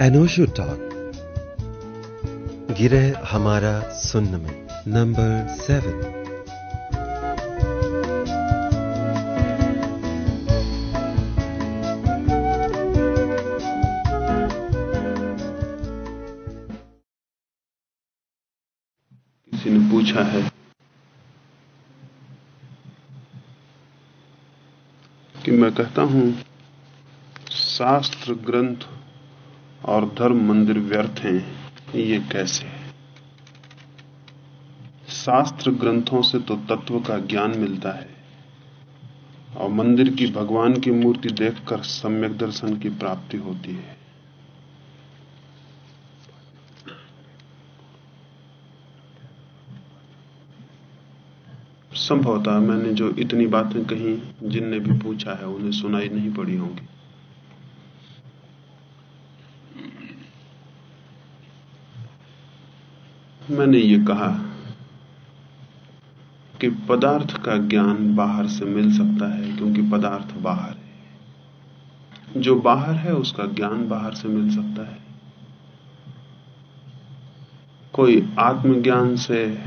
अनोशो talk. गिरह हमारा सुन्न में। Number seven. किसी ने पूछा है, कि मैं कहता हूँ, शास्त्र ग्रंथ और धर्म मंदिर व्यर्थ हैं, ये कैसे? शास्त्र ग्रंथों से तो तत्व का ज्ञान मिलता है, और मंदिर की भगवान की मूर्ति देखकर सम्यक दर्शन की प्राप्ति होती है। संभवतः मैंने जो इतनी बातें कही, जिनने भी पूछा है, उन्हें सुनाई नहीं पड़ी होंगी। मैंने ये कहा कि पदार्थ का ज्ञान बाहर से मिल सकता है क्योंकि पदार्थ बाहर है। जो बाहर है, उसका ज्ञान बाहर से मिल सकता है। कोई आत्मज्ञान से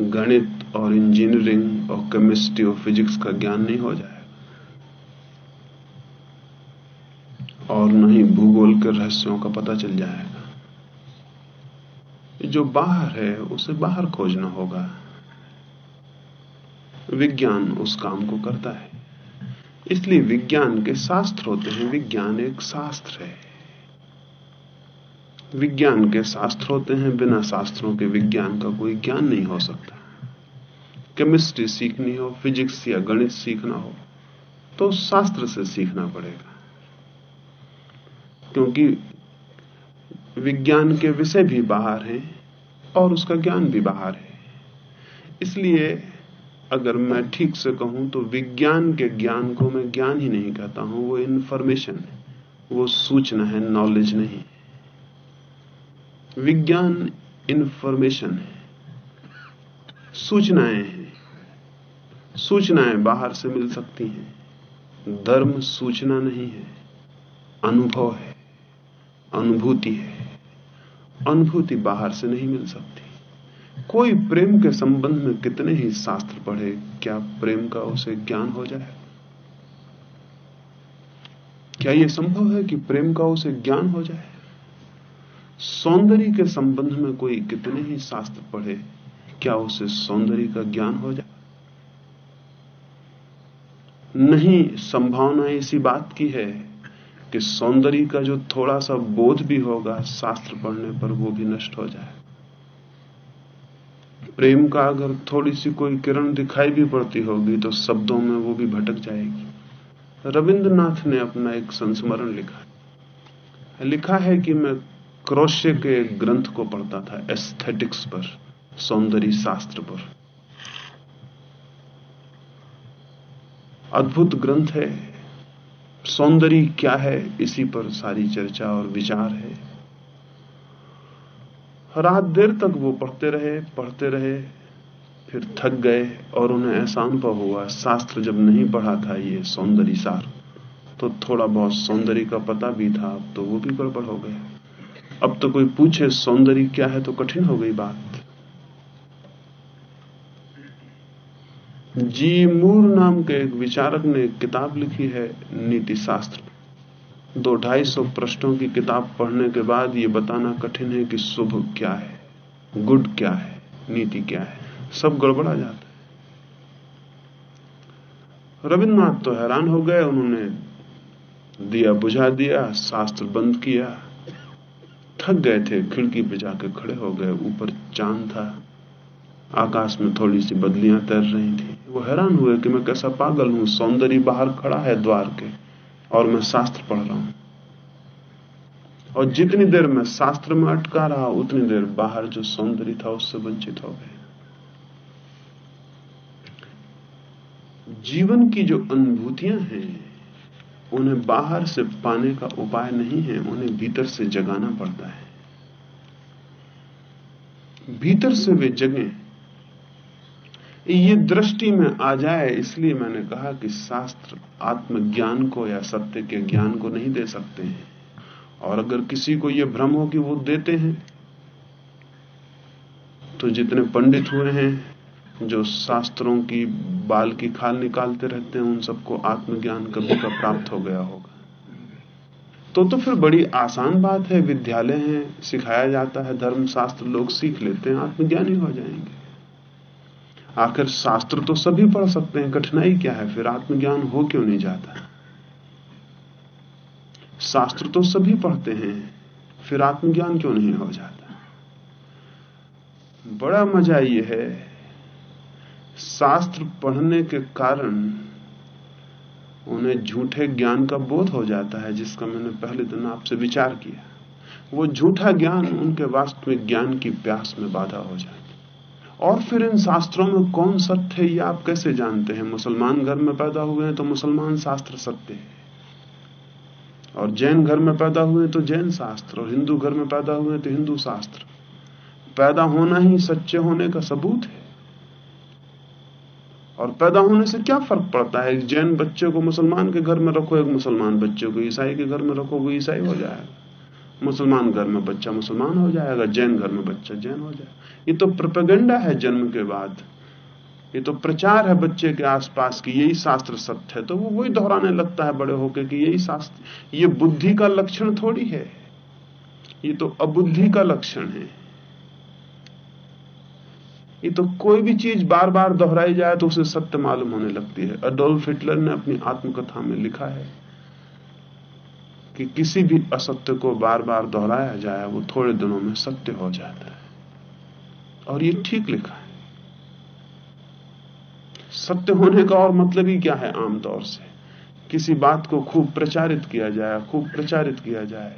गणित और इंजीनियरिंग और केमिस्ट्री और फिजिक्स का ज्ञान नहीं हो जाएगा। और न ही भूगोल के रहस्यों का पता चल जाएगा। जो बाहर है, उसे बाहर खोजना होगा। विज्ञान उस काम को करता है। इसलिए विज्ञान के शास्त्र होते हैं। विज्ञान एक शास्त्र है। विज्ञान के शास्त्र होते हैं। बिना शास्त्रों के विज्ञान का कोई ज्ञान नहीं हो सकता। केमिस्ट्री सीखनी हो, फिजिक्स या गणित सीखना हो तो शास्त्र से सीखना पड़ेगा। क्योंकि विज्ञान के विषय भी बाहर हैं। और उसका ज्ञान भी बाहर है। इसलिए अगर मैं ठीक से कहूँ तो विज्ञान के ज्ञान को मैं ज्ञान ही नहीं कहता हूँ, वो इंफॉर्मेशन है, वो सूचना है नॉलेज नहीं विज्ञान इंफॉर्मेशन है, सूचनाएँ हैं, सूचनाएँ बाहर से मिल सकती हैं। धर्म सूचना नहीं है, अनुभव है, अनुभूति है। अनुभूति बाहर से नहीं मिल सकती। कोई प्रेम के संबंध में कितने ही शास्त्र पढ़े, क्या प्रेम का उसे ज्ञान हो जाए? क्या यह संभव है कि प्रेम का उसे ज्ञान हो जाए? सौंदर्य के संबंध में कोई कितने ही शास्त्र पढ़े, क्या उसे सौंदर्य का ज्ञान हो जाए? नहीं, संभावना इसी बात की है कि सौंदर्य का जो थोड़ा सा बोध भी होगा, शास्त्र पढ़ने पर वो भी नष्ट हो जाए। प्रेम का अगर थोड़ी सी कोई किरण दिखाई भी पड़ती होगी तो शब्दों में वो भी भटक जाएगी। रविंद्रनाथ ने अपना एक संस्मरण लिखा। लिखा है कि मैं क्रोशे के ग्रंथ को पढ़ता था, एस्थेटिक्स पर, सौंदर्य शास्त्र पर। अद्भुत ग्रंथ है। सौंदर्य क्या है? इसी पर सारी चर्चा और विचार है। रात देर तक वो पढ़ते रहे पढ़ते रहे, फिर थक गए और उन्हें ऐसा अनुभव हुआ, शास्त्र जब नहीं पढ़ा था ये सौंदर्य सार तो थोड़ा बहुत सौंदर्य का पता भी था तो वो भी गड़बड़ हो गया। अब तो कोई पूछे, सौंदर्य क्या है तो कठिन हो गई बात। जी मूर नाम के एक विचारक ने किताब लिखी है, नीति शास्त्र। दो ढाई सौ पृष्ठों की किताब पढ़ने के बाद ये बताना कठिन है कि शुभ क्या है, गुड क्या है, नीति क्या है, सब गड़बड़ा जाता है। रविन्द्रनाथ तो हैरान हो गए, उन्होंने दिया, बुझा दिया, शास्त्र बंद किया। थक गए थे, खिड़की पे जाके खड़े हो गए, ऊपर चाँद था, आकाश में थोड़ी सी बदलियाँ तैर रही थी। वो हैरान हुए कि मैं कैसा पागल हूँ, सौंदर्य बाहर खड़ा है द्वार के, और मैं शास्त्र पढ़ रहा हूँ। और जितनी देर मैं शास्त्र में अटका रहा, उतनी देर बाहर जो सौंदर्य था, उससे वंचित हो गए जीवन की जो अनुभूतियाँ हैं, उन्हें बाहर से पाने का उपाय नहीं है, उन्हें भीतर से जगाना पड़ता है। भीतर से वे जगें ये दृष्टि में आ जाए, इसलिए मैंने कहा कि शास्त्र आत्मज्ञान को या सत्य के ज्ञान को नहीं दे सकते हैं। और अगर किसी को यह भ्रम हो कि वो देते हैं तो जितने पंडित हुए हैं, जो शास्त्रों की बाल की खाल निकालते रहते हैं, उन सबको आत्मज्ञान कभी का प्राप्त हो गया होगा। तो तो फिर बड़ी आसान बात है, विद्यालय है, सिखाया जाता है, धर्म शास्त्र लोग सीख लेते हैं, आत्मज्ञानी हो जाएँगे। आखिर शास्त्र तो सभी पढ़ सकते हैं, कठिनाई क्या है? फिर आत्मज्ञान हो क्यों नहीं जाता? शास्त्र तो सभी पढ़ते हैं, फिर आत्मज्ञान क्यों नहीं हो जाता? बड़ा मज़ा यह है, शास्त्र पढ़ने के कारण उन्हें झूठे ज्ञान का बोध हो जाता है, जिसका मैंने पहले दिन आपसे विचार किया। वो झूठा ज्ञान उनके वास्तविक ज्ञान की प्यास में बाधा हो जाती और फिर इन शास्त्रों में कौन सत्य है, ये आप कैसे जानते हैं? मुसलमान घर में पैदा हुए हैं तो मुसलमान शास्त्र सत्य है। और जैन घर में पैदा हुए तो जैन शास्त्र, और हिंदू घर में पैदा हुए तो हिंदू शास्त्र। पैदा होना ही सच्चे होने का सबूत है। और पैदा होने से क्या फ़र्क पड़ता है? एक जैन बच्चे को मुसलमान के घर में रखो, एक मुसलमान बच्चे को ईसाई के घर में रखो, वो ईसाई हो जाएगा। मुसलमान घर में बच्चा मुसलमान हो जाएगा, जैन घर में बच्चा जैन हो जाएगा। ये तो प्रपेगेंडा है जन्म के बाद। ये तो प्रचार है बच्चे के आसपास की यही शास्त्र सत्य है। तो वो वही दोहराने लगता है बड़े होकर कि यही शास्त्र, ये बुद्धि का लक्षण थोड़ी है। ये तो अबुद्धि का लक्षण है। ये तो कोई भी चीज़ बार बार दोहराई जाए तो उसे सत्य मालूम होने लगती है। अडोल्फ हिटलर ने अपनी आत्मकथा में लिखा है कि किसी भी असत्य को बार बार दोहराया जाए, वो थोड़े दिनों में सत्य हो जाता है। और ये ठीक लिखा है। सत्य होने का और मतलब ही क्या है आमतौर से? किसी बात को खूब प्रचारित किया जाए, खूब प्रचारित किया जाए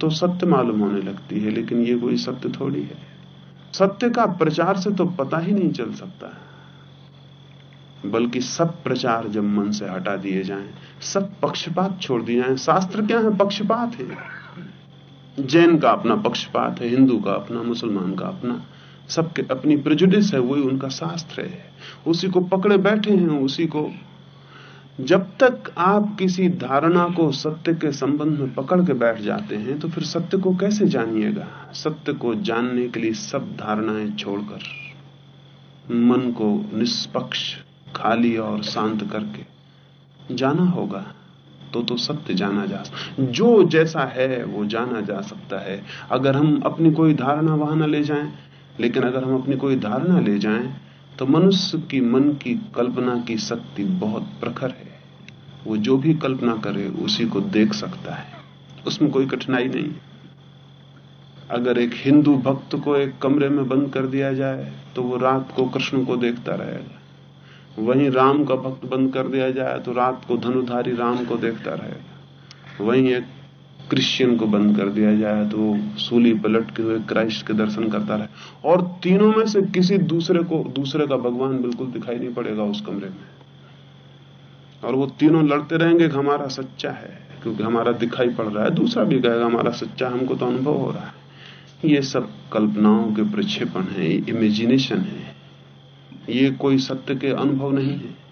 तो सत्य मालूम होने लगती है, लेकिन ये कोई सत्य थोड़ी है। सत्य का प्रचार से तो पता ही नहीं चल सकता। बल्कि सब प्रचार जब मन से हटा दिए जाएँ, सब पक्षपात छोड़ दिए जाएँ, शास्त्र क्या है? पक्षपात है। जैन का अपना पक्षपात है हिंदू का अपना मुसलमान का अपना। सबके अपनी प्रिजुडिस है वही उनका शास्त्र है। उसी को पकड़े बैठे हैं उसी को जब तक आप किसी धारणा को सत्य के संबंध में पकड़ के बैठ जाते हैं तो फिर सत्य को कैसे जानिएगा? सत्य को जानने के लिए सब धारणाएँ छोड़कर मन को निष्पक्ष खाली और शांत करके। जाना होगा तो तो सत्य जाना जा जो जैसा है, वो जाना जा सकता है। अगर हम अपनी कोई धारणा वहाँ ले जाएँ, लेकिन अगर हम अपनी कोई धारणा ले जाएँ तो मनुष्य की मन की कल्पना की शक्ति बहुत प्रखर है। वो जो भी कल्पना करे, उसी को देख सकता है। उसमें कोई कठिनाई नहीं। अगर एक हिंदू भक्त को एक कमरे में बंद कर दिया जाए तो वो रात को कृष्ण को देखता रहेगा। वहीं राम का भक्त बंद कर दिया जाए तो रात को धनुधारी राम को देखता रहेगा। वहीं एक क्रिश्चियन को बंद कर दिया जाए तो सूली पलट के हुए क्राइस्ट के दर्शन करता रहे। और तीनों में से किसी दूसरे को, दूसरे का भगवान बिल्कुल दिखाई नहीं पड़ेगा उस कमरे में। और वो तीनों लड़ते रहेंगे कि हमारा सच्चा है, क्योंकि हमारा दिखाई पड़ रहा है। दूसरा भी कहेगा, हमारा सच्चा हमको तो अनुभव हो रहा है। ये सब कल्पनाओं के प्रक्षेपण है इमेजिनेशन है। ये कोई सत्य के अनुभव नहीं है।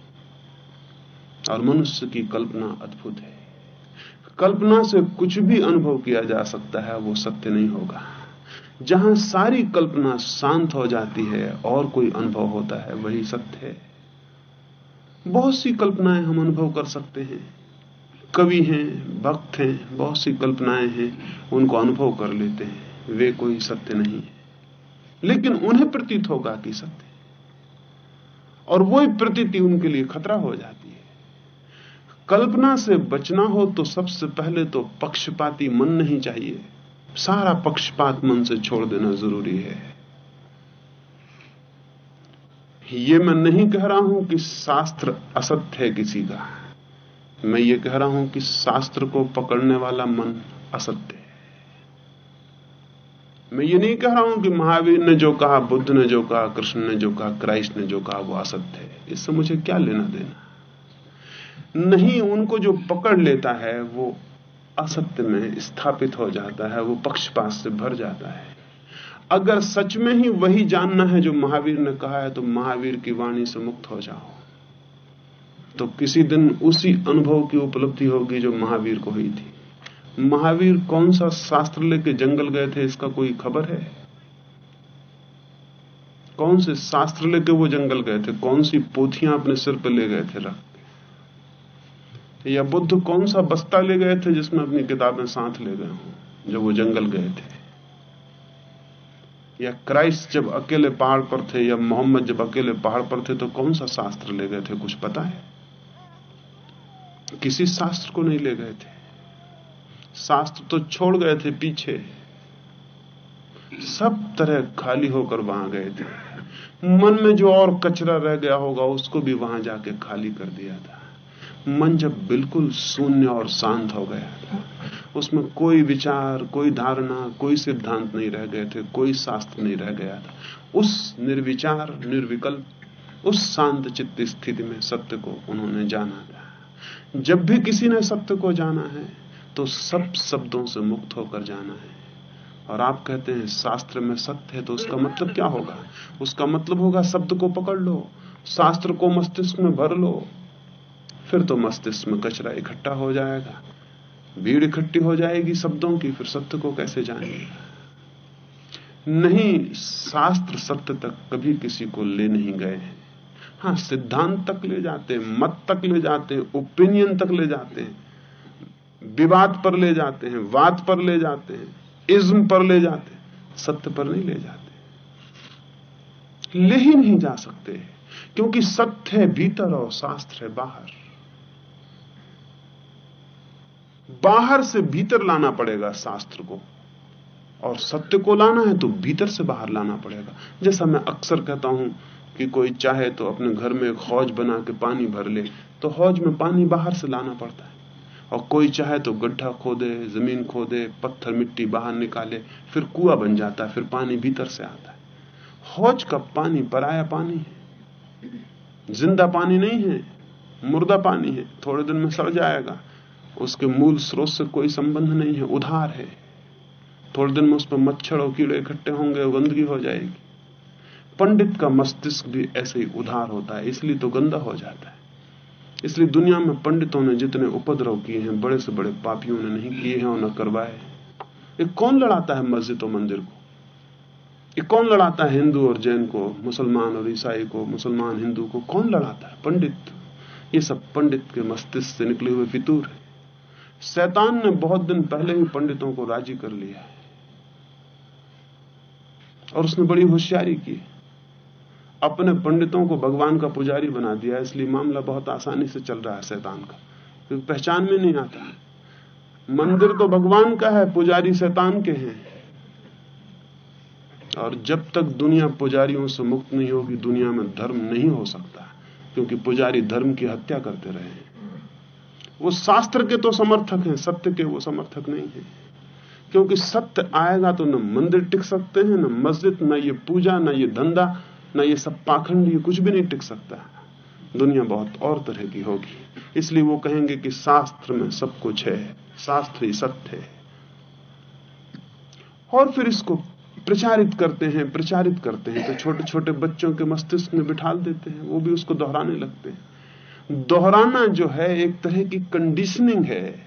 और मनुष्य की कल्पना अद्भुत है। कल्पना से कुछ भी अनुभव किया जा सकता है, वो सत्य नहीं होगा। जहाँ सारी कल्पना शांत हो जाती है और कोई अनुभव होता है, वही सत्य है। बहुत सी कल्पनाएँ हम अनुभव कर सकते हैं। कवि हैं, भक्त हैं, बहुत सी कल्पनाएँ हैं, उनको अनुभव कर लेते हैं। वे कोई सत्य नहीं है। लेकिन उन्हें प्रतीत होगा कि सत्य और वही प्रतीति उनके लिए खतरा हो जाती है। कल्पना से बचना हो तो सबसे पहले तो पक्षपाती मन नहीं चाहिए। सारा पक्षपात मन से छोड़ देना ज़रूरी है। ये मैं नहीं कह रहा हूँ कि शास्त्र असत्य है किसी का। मैं ये कह रहा हूँ कि शास्त्र को पकड़ने वाला मन असत्य है। मैं ये नहीं कह रहा हूँ कि महावीर ने जो कहा, बुद्ध ने जो कहा, कृष्ण ने जो कहा, क्राइस्ट ने जो कहा, वो असत्य है। इससे मुझे क्या लेना देना? नहीं, उनको जो पकड़ लेता है, वो असत्य में स्थापित हो जाता है, वो पक्षपात से भर जाता है। अगर सच में ही वही जानना है जो महावीर ने कहा है तो महावीर की वाणी से मुक्त हो जाओ। तो किसी दिन उसी अनुभव की उपलब्धि होगी जो महावीर को हुई थी। महावीर कौन सा शास्त्र लेके जंगल गए थे, इसका कोई खबर है? कौन से शास्त्र लेके वो जंगल गए थे? कौन सी पोथियाँ अपने सिर पर ले गए थे रख या बुद्ध कौन सा बस्ता ले गए थे जिसमें अपनी किताबें साथ ले गए हों, जब वो जंगल गए थे? या क्राइस्ट जब अकेले पहाड़ पर थे, या मोहम्मद जब अकेले पहाड़ पर थे तो कौन सा शास्त्र ले गए थे? कुछ पता है? किसी शास्त्र को नहीं ले गए थे। शास्त्र तो छोड़ गए थे पीछे। सब तरह खाली होकर वहाँ गए थे। मन में जो और कचरा रह गया होगा, उसको भी वहाँ जाके खाली कर दिया था। मन जब बिल्कुल शून्य और शांत हो गया था, उसमें कोई विचार, कोई धारणा, कोई सिद्धांत नहीं रह गए थे, कोई शास्त्र नहीं रह गया था। उस निर्विचार, निर्विकल्प, उस शांत चित्त स्थिति में सत्य को उन्होंने जाना था। जब भी किसी ने सत्य को जाना है तो सब शब्दों से मुक्त होकर जाना है। और आप कहते हैं, शास्त्र में सत्य है तो उसका मतलब क्या होगा? उसका मतलब होगा, शब्द को पकड़ लो, शास्त्र को मस्तिष्क में भर लो, फिर तो मस्तिष्क में कचरा इकट्ठा हो जाएगा। भीड़ इकट्ठी हो जाएगी शब्दों की, फिर सत्य को कैसे जानेगा? नहीं, शास्त्र सत्य तक कभी किसी को ले नहीं गए हैं। हाँ सिद्धांत तक ले जाते मत तक ले जाते हैं ओपिनियन तक ले जाते हैं। विवाद पर ले जाते हैं, वाद पर ले जाते हैं, इज्म पर ले जाते हैं, सत्य पर नहीं ले जाते। ले ही नहीं जा सकते, क्योंकि सत्य है भीतर और शास्त्र है बाहर। बाहर से भीतर लाना पड़ेगा शास्त्र को, और सत्य को लाना है तो भीतर से बाहर लाना पड़ेगा। जैसा मैं अक्सर कहता हूँ कि कोई चाहे तो अपने घर में एक हौज बना के पानी भर ले तो हौज में पानी बाहर से लाना पड़ता है। और कोई चाहे तो गड्ढा खोदे, ज़मीन खोदे, पत्थर, मिट्टी बाहर निकाले, फिर कुआ बन जाता है, फिर पानी भीतर से आता है। हौज का पानी, पराया पानी है। ज़िंदा पानी नहीं है, मुर्दा पानी है। थोड़े दिन में सड़ जाएगा। उसके मूल स्रोत से कोई संबंध नहीं है, उधार है। थोड़े दिन में उस पर मच्छर और कीड़े इकट्ठे होंगे गंदगी हो जाएगी। पंडित का मस्तिष्क भी ऐसे ही उधार होता है, इसलिए तो गंदा हो जाता है। इसलिए दुनिया में पंडितों ने जितने उपद्रव किए हैं, बड़े से बड़े पापियों ने नहीं किए हैं और न करवाए ये कौन लड़ाता है मस्जिद और मंदिर को? ये कौन लड़ाता है हिंदू और जैन को, मुसलमान और ईसाई को, मुसलमान हिंदू को? कौन लड़ाता है? पंडित। ये सब पंडित के मस्तिष्क से निकले हुए फितूर है। शैतान ने बहुत दिन पहले ही पंडितों को राज़ी कर लिया है। और उसने बड़ी होशियारी की अपने पंडितों को भगवान का पुजारी बना दिया इसलिए मामला बहुत आसानी से चल रहा है शैतान का। क्योंकि तो पहचान में नहीं आता। मंदिर तो भगवान का है, पुजारी शैतान के हैं। और जब तक दुनिया पुजारियों से मुक्त नहीं होगी, दुनिया में धर्म नहीं हो सकता, क्योंकि पुजारी धर्म की हत्या करते रहे हैं। वो शास्त्र के तो समर्थक हैं, सत्य के वो समर्थक नहीं है। क्योंकि सत्य आएगा तो न मंदिर टिक सकते हैं, न मस्जिद, न ये पूजा, न ये धंधा न ये सब पाखंड, ये कुछ भी नहीं टिक सकता। दुनिया बहुत और तरह की होगी। इसलिए वो कहेंगे कि शास्त्र में सब कुछ है। शास्त्र ही सत्य है। और फिर इसको प्रचारित करते हैं, प्रचारित करते हैं। तो छोटे छोटे बच्चों के मस्तिष्क में बिठाल देते हैं। वो भी उसको दोहराने लगते हैं। दोहराना जो है, एक तरह की कंडीशनिंग है।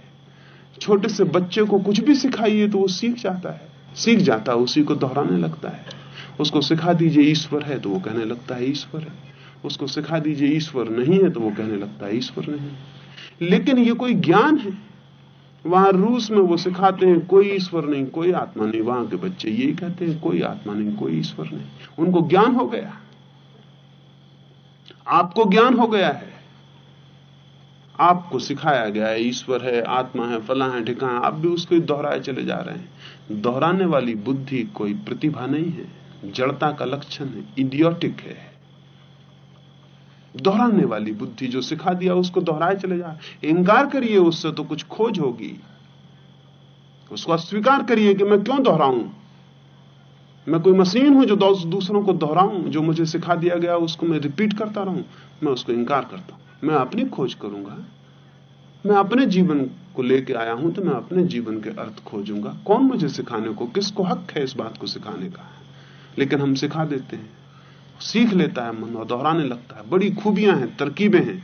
छोटे से बच्चे को कुछ भी सिखाइए तो वो सीख जाता है। सीख जाता है, उसी को दोहराने लगता है। उसको सिखा दीजिए ईश्वर है तो वो कहने लगता है ईश्वर है। उसको सिखा दीजिए ईश्वर नहीं है तो वो कहने लगता है ईश्वर नहीं लेकिन ये कोई ज्ञान है। वहाँ रूस में वो सिखाते हैं, कोई ईश्वर नहीं, कोई आत्मा नहीं। वहाँ के बच्चे यही कहते हैं, कोई आत्मा नहीं, कोई ईश्वर नहीं। उनको ज्ञान हो गया। आपको ज्ञान हो गया है। आपको सिखाया गया है, ईश्वर है, आत्मा है, फला है, ठिका है। आप भी उसको दोहराए चले जा रहे हैं। दोहराने वाली बुद्धि कोई प्रतिभा नहीं है। जड़ता का लक्षण है इडियोटिक है। दोहराने वाली बुद्धि जो सिखा दिया, उसको दोहराए चले जा। इंकार करिए उससे तो कुछ खोज होगी। उसको अस्वीकार करिए कि मैं क्यों दोहराऊं? मैं कोई मशीन हूँ जो दूसरों को दोहराऊं, जो मुझे सिखा दिया गया, उसको मैं रिपीट करता रहूँ। मैं उसको इंकार करता हूँ। मैं अपनी खोज करूँगा। मैं अपने जीवन को लेके आया हूँ तो मैं अपने जीवन के अर्थ खोजूँगा। कौन मुझे सिखाने को? किसको हक है इस बात को सिखाने का? लेकिन हम सिखा देते हैं। सीख लेता है मन और दोहराने लगता है। बड़ी खूबियाँ हैं, तरकीबें हैं।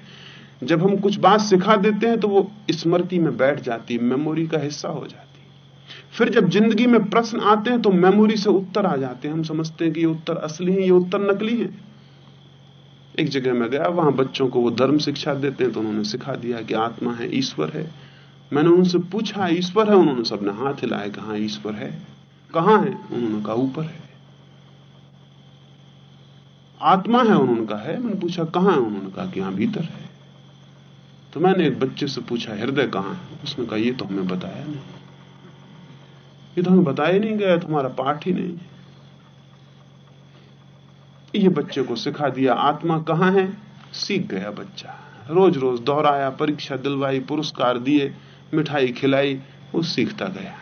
जब हम कुछ बात सिखा देते हैं तो वो स्मृति में बैठ जाती है, मेमोरी का हिस्सा हो जाती है। फिर जब ज़िंदगी में प्रश्न आते हैं तो मेमोरी से उत्तर आ जाते हैं। हम समझते हैं कि ये उत्तर असली है, ये उत्तर नकली है। एक जगह में गया, वहाँ बच्चों को वो धर्म शिक्षा देते हैं तो उन्होंने सिखा दिया कि आत्मा है, ईश्वर है। मैंने उनसे पूछा, ईश्वर है? उन्होंने सबने हाथ हिलाया कि हाँ ईश्वर है। कहाँ है? उन्होंने कहा, ऊपर है। आत्मा है उन्होंने कहा है, मैंने पूछा, कहाँ है उन्होंने कहा कि यहाँ भीतर है? तो मैंने एक बच्चे से पूछा, हृदय कहाँ है? उसने कहा, ये तो हमें बताया नहीं। ये तो हमें बताया नहीं गया, तुम्हारा पाठ ही नहीं ये बच्चे को सिखा दिया, आत्मा कहाँ है? सीख गया बच्चा। रोज रोज दोहराया, परीक्षा दिलवाई, पुरस्कार दिए, मिठाई खिलाई, वो सीखता गया।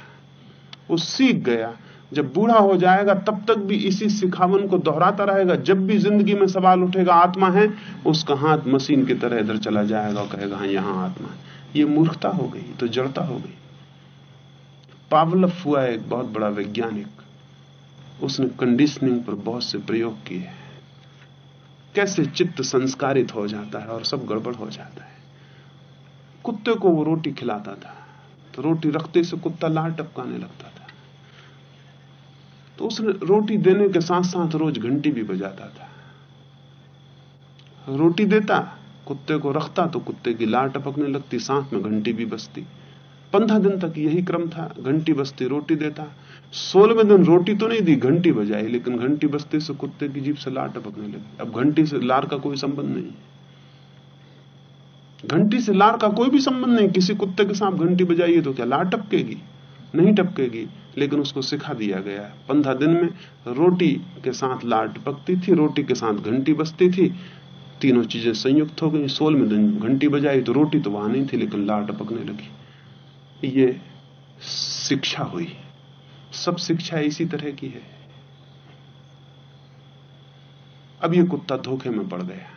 वो सीख गया। जब बूढ़ा हो जाएगा, तब तक भी इसी सिखावन को दोहराता रहेगा। जब भी ज़िंदगी में सवाल उठेगा, आत्मा है, उसका हाथ मशीन की तरह इधर चला जाएगा और कहेगा हाँ यहाँ आत्मा है। ये मूर्खता हो गई तो जड़ता हो गई। पावलव हुआ एक बहुत बड़ा वैज्ञानिक। उसने कंडीशनिंग पर बहुत से प्रयोग किए कैसे चित्त संस्कारित हो जाता है और सब गड़बड़ हो जाता है। कुत्ते को वो रोटी खिलाता था तो रोटी रखते से कुत्ता लाल टपकाने लगता तो उसने रोटी देने के साथ साथ रोज घंटी भी बजाता था। रोटी देता, कुत्ते को रखता तो कुत्ते की लार टपकने लगती, साथ में घंटी भी बजती। पंद्रह दिन तक यही क्रम था, घंटी बजती, रोटी देता। सोलहवें दिन रोटी तो नहीं दी, घंटी बजाई, लेकिन घंटी बजते से कुत्ते की जीप से लार टपकने लगी। अब घंटी से लार का कोई संबंध नहीं। घंटी से लार का कोई भी संबंध नहीं, किसी कुत्ते के साथ घंटी बजाइए तो क्या लार टपकेगी नहीं टपकेगी, लेकिन उसको सिखा दिया गया। है पंद्रह दिन में रोटी के साथ लार टपकती थी, रोटी के साथ घंटी बजती थी, तीनों चीज़ें संयुक्त हो गई। सोलहवें दिन घंटी बजाई तो रोटी तो वहाँ नहीं थी, लेकिन लार टपकने लगी। ये शिक्षा हुई। सब शिक्षा इसी तरह की है। अब ये कुत्ता धोखे में पड़ गया।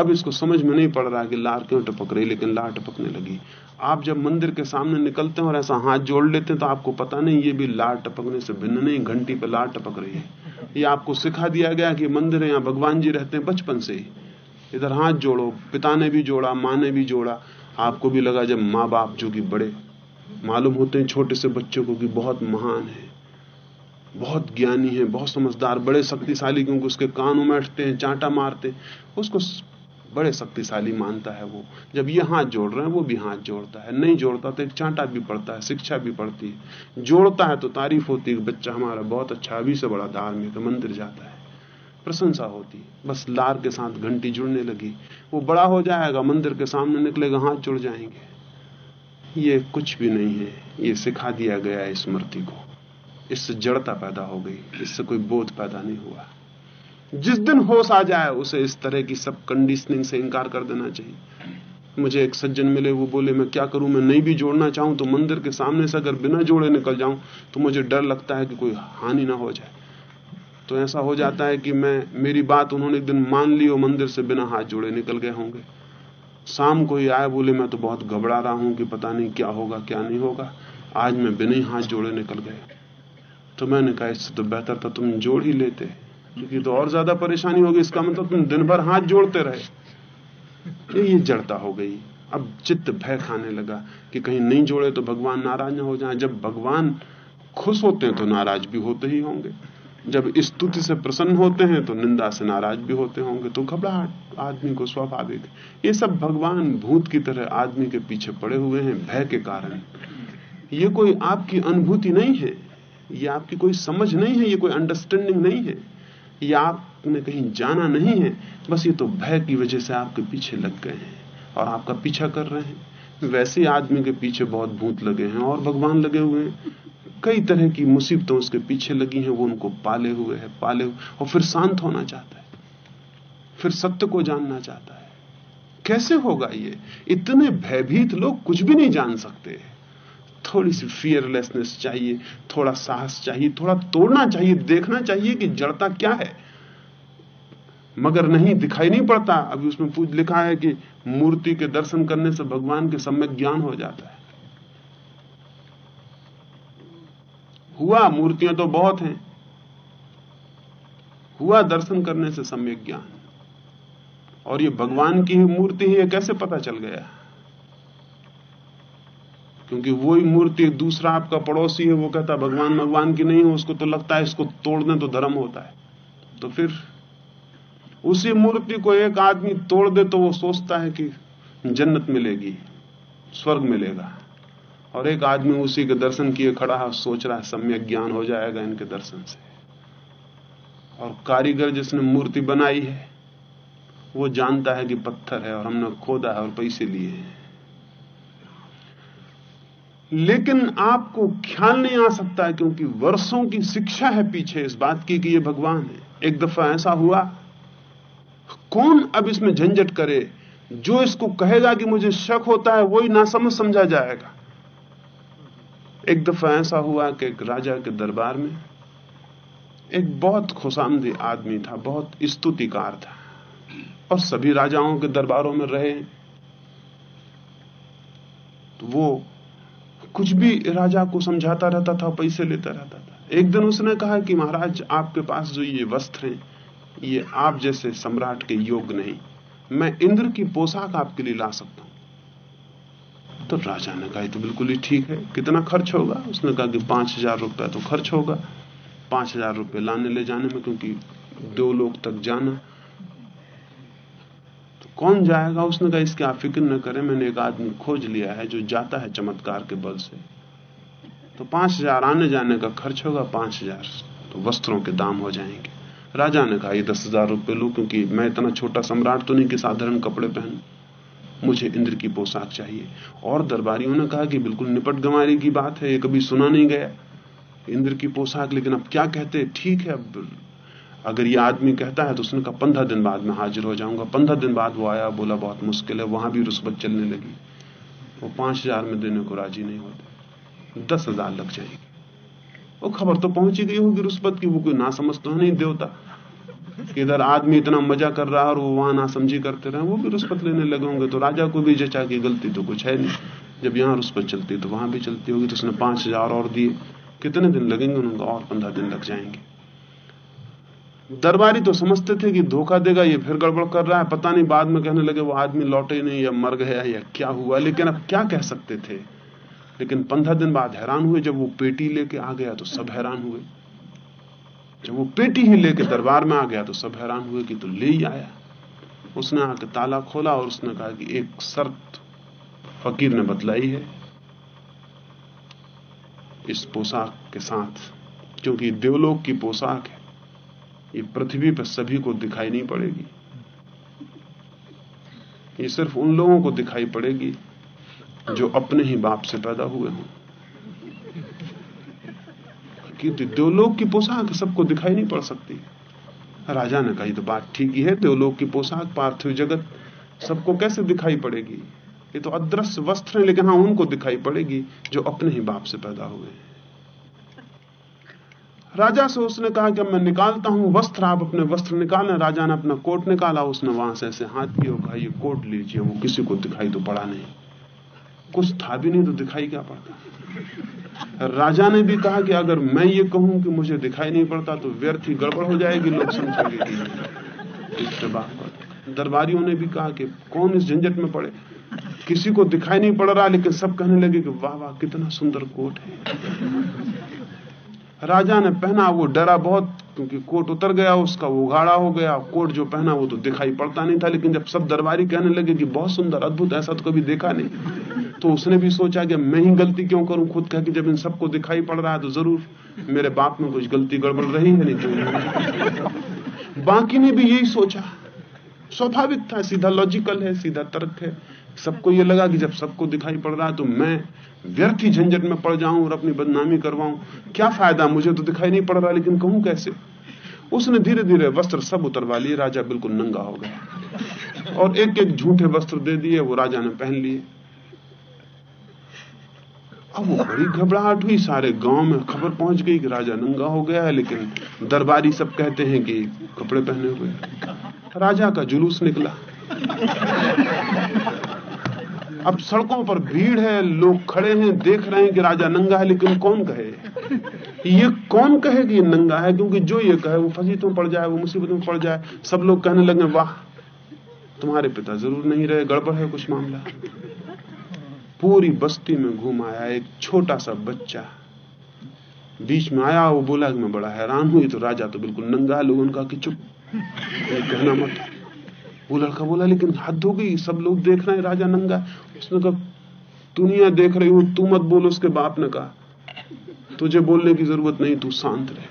अब इसको समझ में नहीं पड़ रहा कि लार क्यों टपक रही, लेकिन लार टपकने लगी। आप जब मंदिर के सामने निकलते हैं और ऐसा हाथ जोड़ लेते हैं तो आपको पता नहीं, ये भी लार टपकने से भिन्न नहीं, घंटी पे लार टपक रही है। ये आपको सिखा दिया गया कि मंदिर है, यहाँ भगवान जी रहते हैं बचपन से इधर हाथ जोड़ो, पिता ने भी जोड़ा, माँ ने भी जोड़ा। आपको भी लगा जब माँ बाप जो कि बड़े, मालूम होते हैं छोटे से बच्चों को कि बहुत महान है, बहुत ज्ञानी है, बहुत समझदार, बड़े शक्तिशाली, क्योंकि उसके कान उमैठते हैं, चांटा मारते उसको बड़े शक्तिशाली मानता है वो। जब ये हाथ जोड़ रहे हैं, वो भी हाथ जोड़ता है। नहीं जोड़ता तो एक चांटा भी पड़ता है, शिक्षा भी पड़ती है। जोड़ता है तो तारीफ़ होती है बच्चा हमारा बहुत अच्छा अभी से बड़ा धार्मिक मंदिर जाता है। प्रशंसा होती बस लार के साथ घंटी जुड़ने लगी। वो बड़ा हो जाएगा, मंदिर के सामने निकलेगा, हाथ जुड़ जाएँगे। ये कुछ भी नहीं है। ये सिखा दिया गया है स्मृति को। इससे जड़ता पैदा हो गई। इससे कोई बोध पैदा नहीं हुआ। जिस दिन होश आ जाए, उसे इस तरह की सब कंडीशनिंग से इंकार कर देना चाहिए। मुझे एक सज्जन मिले, वो बोले, मैं क्या करूँ? मैं नहीं भी जोड़ना चाहूँ तो मंदिर के सामने से अगर बिना जोड़े निकल जाऊँ तो मुझे डर लगता है कि कोई हानि ना हो जाए। तो ऐसा हो जाता है कि मैं, मेरी बात उन्होंने एक दिन मान ली और मंदिर से बिना हाथ जोड़े निकल गए होंगे। शाम को ही आए, बोले, मैं तो बहुत घबरा रहा हूँ कि पता नहीं क्या होगा, क्या नहीं होगा। आज मैं बिना ही हाथ जोड़े निकल गए तो मैंने कहा, इससे तो बेहतर था, तुम जोड़ ही लेते। क्योंकि तो और ज़्यादा परेशानी होगी। इसका मतलब तुम दिन भर हाथ जोड़ते रहे। ये जड़ता हो गई। अब चित्त भय खाने लगा कि कहीं नहीं जोड़े तो भगवान नाराज़ ना हो जाए। जब भगवान खुश होते हैं तो नाराज़ भी होते ही होंगे। जब स्तुति से प्रसन्न होते हैं तो निंदा से नाराज़ भी होते होंगे। तो घबराहट, आदमी को स्वाभाविक। ये सब भगवान भूत की तरह आदमी के पीछे पड़े हुए हैं भय के कारण। ये कोई आपकी अनुभूति नहीं है। ये आपकी कोई समझ नहीं है। ये कोई अंडरस्टैंडिंग नहीं है। ये आपने कहीं जाना नहीं है, बस ये तो भय की वजह से आपके पीछे लग गए हैं और आपका पीछा कर रहे हैं। वैसे आदमी के पीछे बहुत भूत लगे हैं और भगवान लगे हुए हैं। कई तरह की मुसीबतों उसके पीछे लगी हैं, वो उनको पाले हुए है, पाले हुए और फिर शांत होना चाहता है, फिर सत्य को जानना चाहता है। कैसे होगा ये? इतने भयभीत लोग कुछ भी नहीं जान सकते। थोड़ी सी फियरलेसनेस चाहिए, थोड़ा साहस चाहिए, थोड़ा तोड़ना चाहिए, देखना चाहिए कि जड़ता क्या है। मगर नहीं, दिखाई नहीं पड़ता। अभी उसमें पूछ लिखा है कि मूर्ति के दर्शन करने से भगवान के सम्यक ज्ञान हो जाता है। हुआ, मूर्तियाँ तो बहुत हैं। हुआ दर्शन करने से सम्यक ज्ञान। और ये भगवान की ही मूर्ति है कैसे पता चल गया? क्योंकि वही मूर्ति दूसरा आपका पड़ोसी है, वो कहता भगवान भगवान की नहीं है, उसको तो लगता है इसको तोड़ दें तो धर्म होता है। तो फिर उसी मूर्ति को एक आदमी तोड़ दे तो वो सोचता है कि जन्नत मिलेगी, स्वर्ग मिलेगा। और एक आदमी उसी के दर्शन किए खड़ा है, सोच रहा है, सम्यक ज्ञान हो जाएगा इनके दर्शन से। और कारीगर जिसने मूर्ति बनाई है, वो जानता है कि पत्थर है और हमने खोदा है और पैसे लिए हैं। लेकिन आपको ख्याल नहीं आ सकता क्योंकि वर्षों की शिक्षा है पीछे इस बात की कि ये भगवान है। एक दफ़ा ऐसा हुआ। कौन अब इसमें झंझट करे? जो इसको कहेगा कि मुझे शक होता है, वही ना समझ समझा जाएगा। एक दफ़ा ऐसा हुआ कि एक राजा के दरबार में एक बहुत खुशामदी आदमी था, बहुत स्तुतिकार था। और सभी राजाओं के दरबारों में रहे। तो वो कुछ भी राजा को समझाता रहता था, पैसे लेता रहता था। एक दिन उसने कहा कि महाराज, आपके पास जो ये वस्त्र हैं, ये आप जैसे सम्राट के योग नहीं। मैं इंद्र की पोशाक आपके लिए ला सकता हूँ। तो राजा ने कहा तो बिल्कुल ही ठीक है। कितना खर्च होगा? उसने कहा कि पाँच हज़ार रुपया तो खर्च होगा। पाँच हज़ार रुपये लाने ले जाने में, क्योंकि दो लोग तक जाना। कौन जाएगा? उसने कहा, इसकी आप फ़िक्र न करें, मैंने एक आदमी खोज लिया है जो जाता है चमत्कार के बल से। तो पाँच हज़ार आने जाने का खर्च होगा, पाँच हज़ार। तो वस्त्रों के दाम हो जाएँगे। राजा ने कहा, ये दस हज़ार रुपये लू, क्योंकि मैं इतना छोटा सम्राट तो नहीं कि साधारण कपड़े पहन। मुझे इंद्र की पोशाक चाहिए। और दरबारियों ने कहा कि बिल्कुल निपट गंवारी की बात है, ये कभी सुना नहीं गया। इंद्र की पोशाक, लेकिन अब क्या कहते? ठीक है, अब अगर ये आदमी कहता है तो उसने कहा, पंद्रह दिन बाद मैं हाजिर हो जाऊँगा। पंद्रह दिन बाद वो आया, बोला, बहुत मुश्किल है, वहाँ भी रुस्बत चलने लगी। वो पाँच हज़ार में देने को राज़ी नहीं होते। दस हज़ार लग जाएगी। वो खबर तो पहुँची गई होगी रुस्बत की, वो कोई ना समझ तो नहीं देवता। इधर आदमी इतना मज़ा कर रहा है और वो वहाँ ना समझी करते रहे, वो भी रुस्बत लेने लगे होंगे। तो राजा को भी जचा की गलती तो कुछ है नहीं। जब यहाँ रुस्बत चलती तो वहाँ भी चलती होगी तो उसने पाँच हज़ार और दिए। कितने दिन लगेंगे उनको और पंद्रह दिन लग जाएँगे। दरबारी तो समझते थे कि धोखा देगा, ये फिर गड़बड़ कर रहा है। पता नहीं बाद में कहने लगे, वो आदमी लौटे नहीं, या मर गया या क्या हुआ। लेकिन अब क्या कह सकते थे? लेकिन पंद्रह दिन बाद हैरान हुए। जब वो पेटी लेके आ गया तो सब हैरान हुए। जब वो पेटी ही लेके दरबार में आ गया तो सब हैरान हुए कि तो ले ही आया। उसने आके ताला खोला और उसने कहा कि एक शर्त फकीर ने बतलाई है। इस पोशाक के साथ, क्योंकि देवलोक की पोशाक है। ये पृथ्वी पर सभी को दिखाई नहीं पड़ेगी। ये सिर्फ़ उन लोगों को दिखाई पड़ेगी जो अपने ही बाप से पैदा हुए हों। कि देवलोक की पोशाक सबको दिखाई नहीं पड़ सकती। राजा ने कही तो बात ठीक ही है, देवलोक की पोशाक, पार्थिव जगत सबको कैसे दिखाई पड़ेगी? ये तो अदृश्य वस्त्र है, लेकिन हाँ उनको दिखाई पड़ेगी जो अपने ही बाप से पैदा हुए हैं। राजा से उसने कहा कि मैं निकालता हूँ वस्त्र, आप अपने वस्त्र निकालें। राजा ने अपना कोट निकाला, उसने वहाँ से ऐसे हाथ किया कहा ये कोट लीजिए, वो किसी को दिखाई तो पड़ा नहीं। कुछ था भी नहीं तो दिखाई क्या पड़ता? राजा ने भी कहा कि अगर मैं ये कहूँ कि मुझे दिखाई नहीं पड़ता तो व्यर्थ ही गड़बड़ हो जाएगी, लोग समझेंगे इसके बाद दरबारियों ने भी कहा कि कौन इस झंझट में पड़े? किसी को दिखाई नहीं पड़ रहा, लेकिन सब कहने लगे कि वाह वाह, कितना सुंदर कोट है। राजा ने पहना वो डरा बहुत, क्योंकि कोट उतर गया, उसका गाढ़ा हो गया। कोट जो पहना वो तो दिखाई पड़ता नहीं था, लेकिन जब सब दरबारी कहने लगे कि बहुत सुंदर, अद्भुत, ऐसा तो कभी देखा नहीं। तो उसने भी सोचा कि मैं ही गलती क्यों करूँ? खुद कह कि जब इन सबको दिखाई पड़ रहा है तो ज़रूर मेरे बाप में कुछ गलती गड़बड़ रही है, नहीं तो बाकी ने भी यही सोचा। स्वाभाविक था, सीधा लॉजिकल है, सीधा तर्क है। सबको ये लगा कि जब सबको दिखाई पड़ रहा है तो मैं व्यर्थ ही झंझट में पड़ जाऊँ और अपनी बदनामी करवाऊं। क्या फ़ायदा? मुझे तो दिखाई नहीं पड़ रहा, लेकिन कहूँ कैसे? उसने धीरे धीरे वस्त्र सब उतरवा लिए, राजा बिल्कुल नंगा हो गया। और एक एक झूठे वस्त्र दे दिए, वो राजा ने पहन लिए। अब वो बड़ी घबराहट हुई। सारे गाँव में खबर पहुँच गई कि राजा नंगा हो गया है, लेकिन दरबारी सब कहते हैं कि कपड़े पहने हुए राजा का जुलूस निकला। अब सड़कों पर भीड़ है, लोग खड़े हैं, देख रहे हैं कि राजा नंगा है, लेकिन कौन कहे? ये कौन कहे कि ये नंगा है? क्योंकि जो ये कहे, वो फजीतों पड़ जाए, वो मुसीबत में पड़ जाए। सब लोग कहने लगे, वाह, तुम्हारे पिता ज़रूर नहीं रहे, गड़बड़ है कुछ मामला। पूरी बस्ती में घूम आया एक छोटा सा बच्चा। बीच में आया, वो बोला कि मैं बड़ा हैरान हुई तो राजा तो बिल्कुल नंगा है, लोगों का कि चुप। कहना मत। वो लड़का बोला, लेकिन हद हो गई सब लोग देख रहे हैं राजा नंगा। उसने कहा, दुनिया देख रही हूँ, तू मत बोल उसके बाप ने कहा। तुझे बोलने की ज़रूरत नहीं, तू शांत रहे।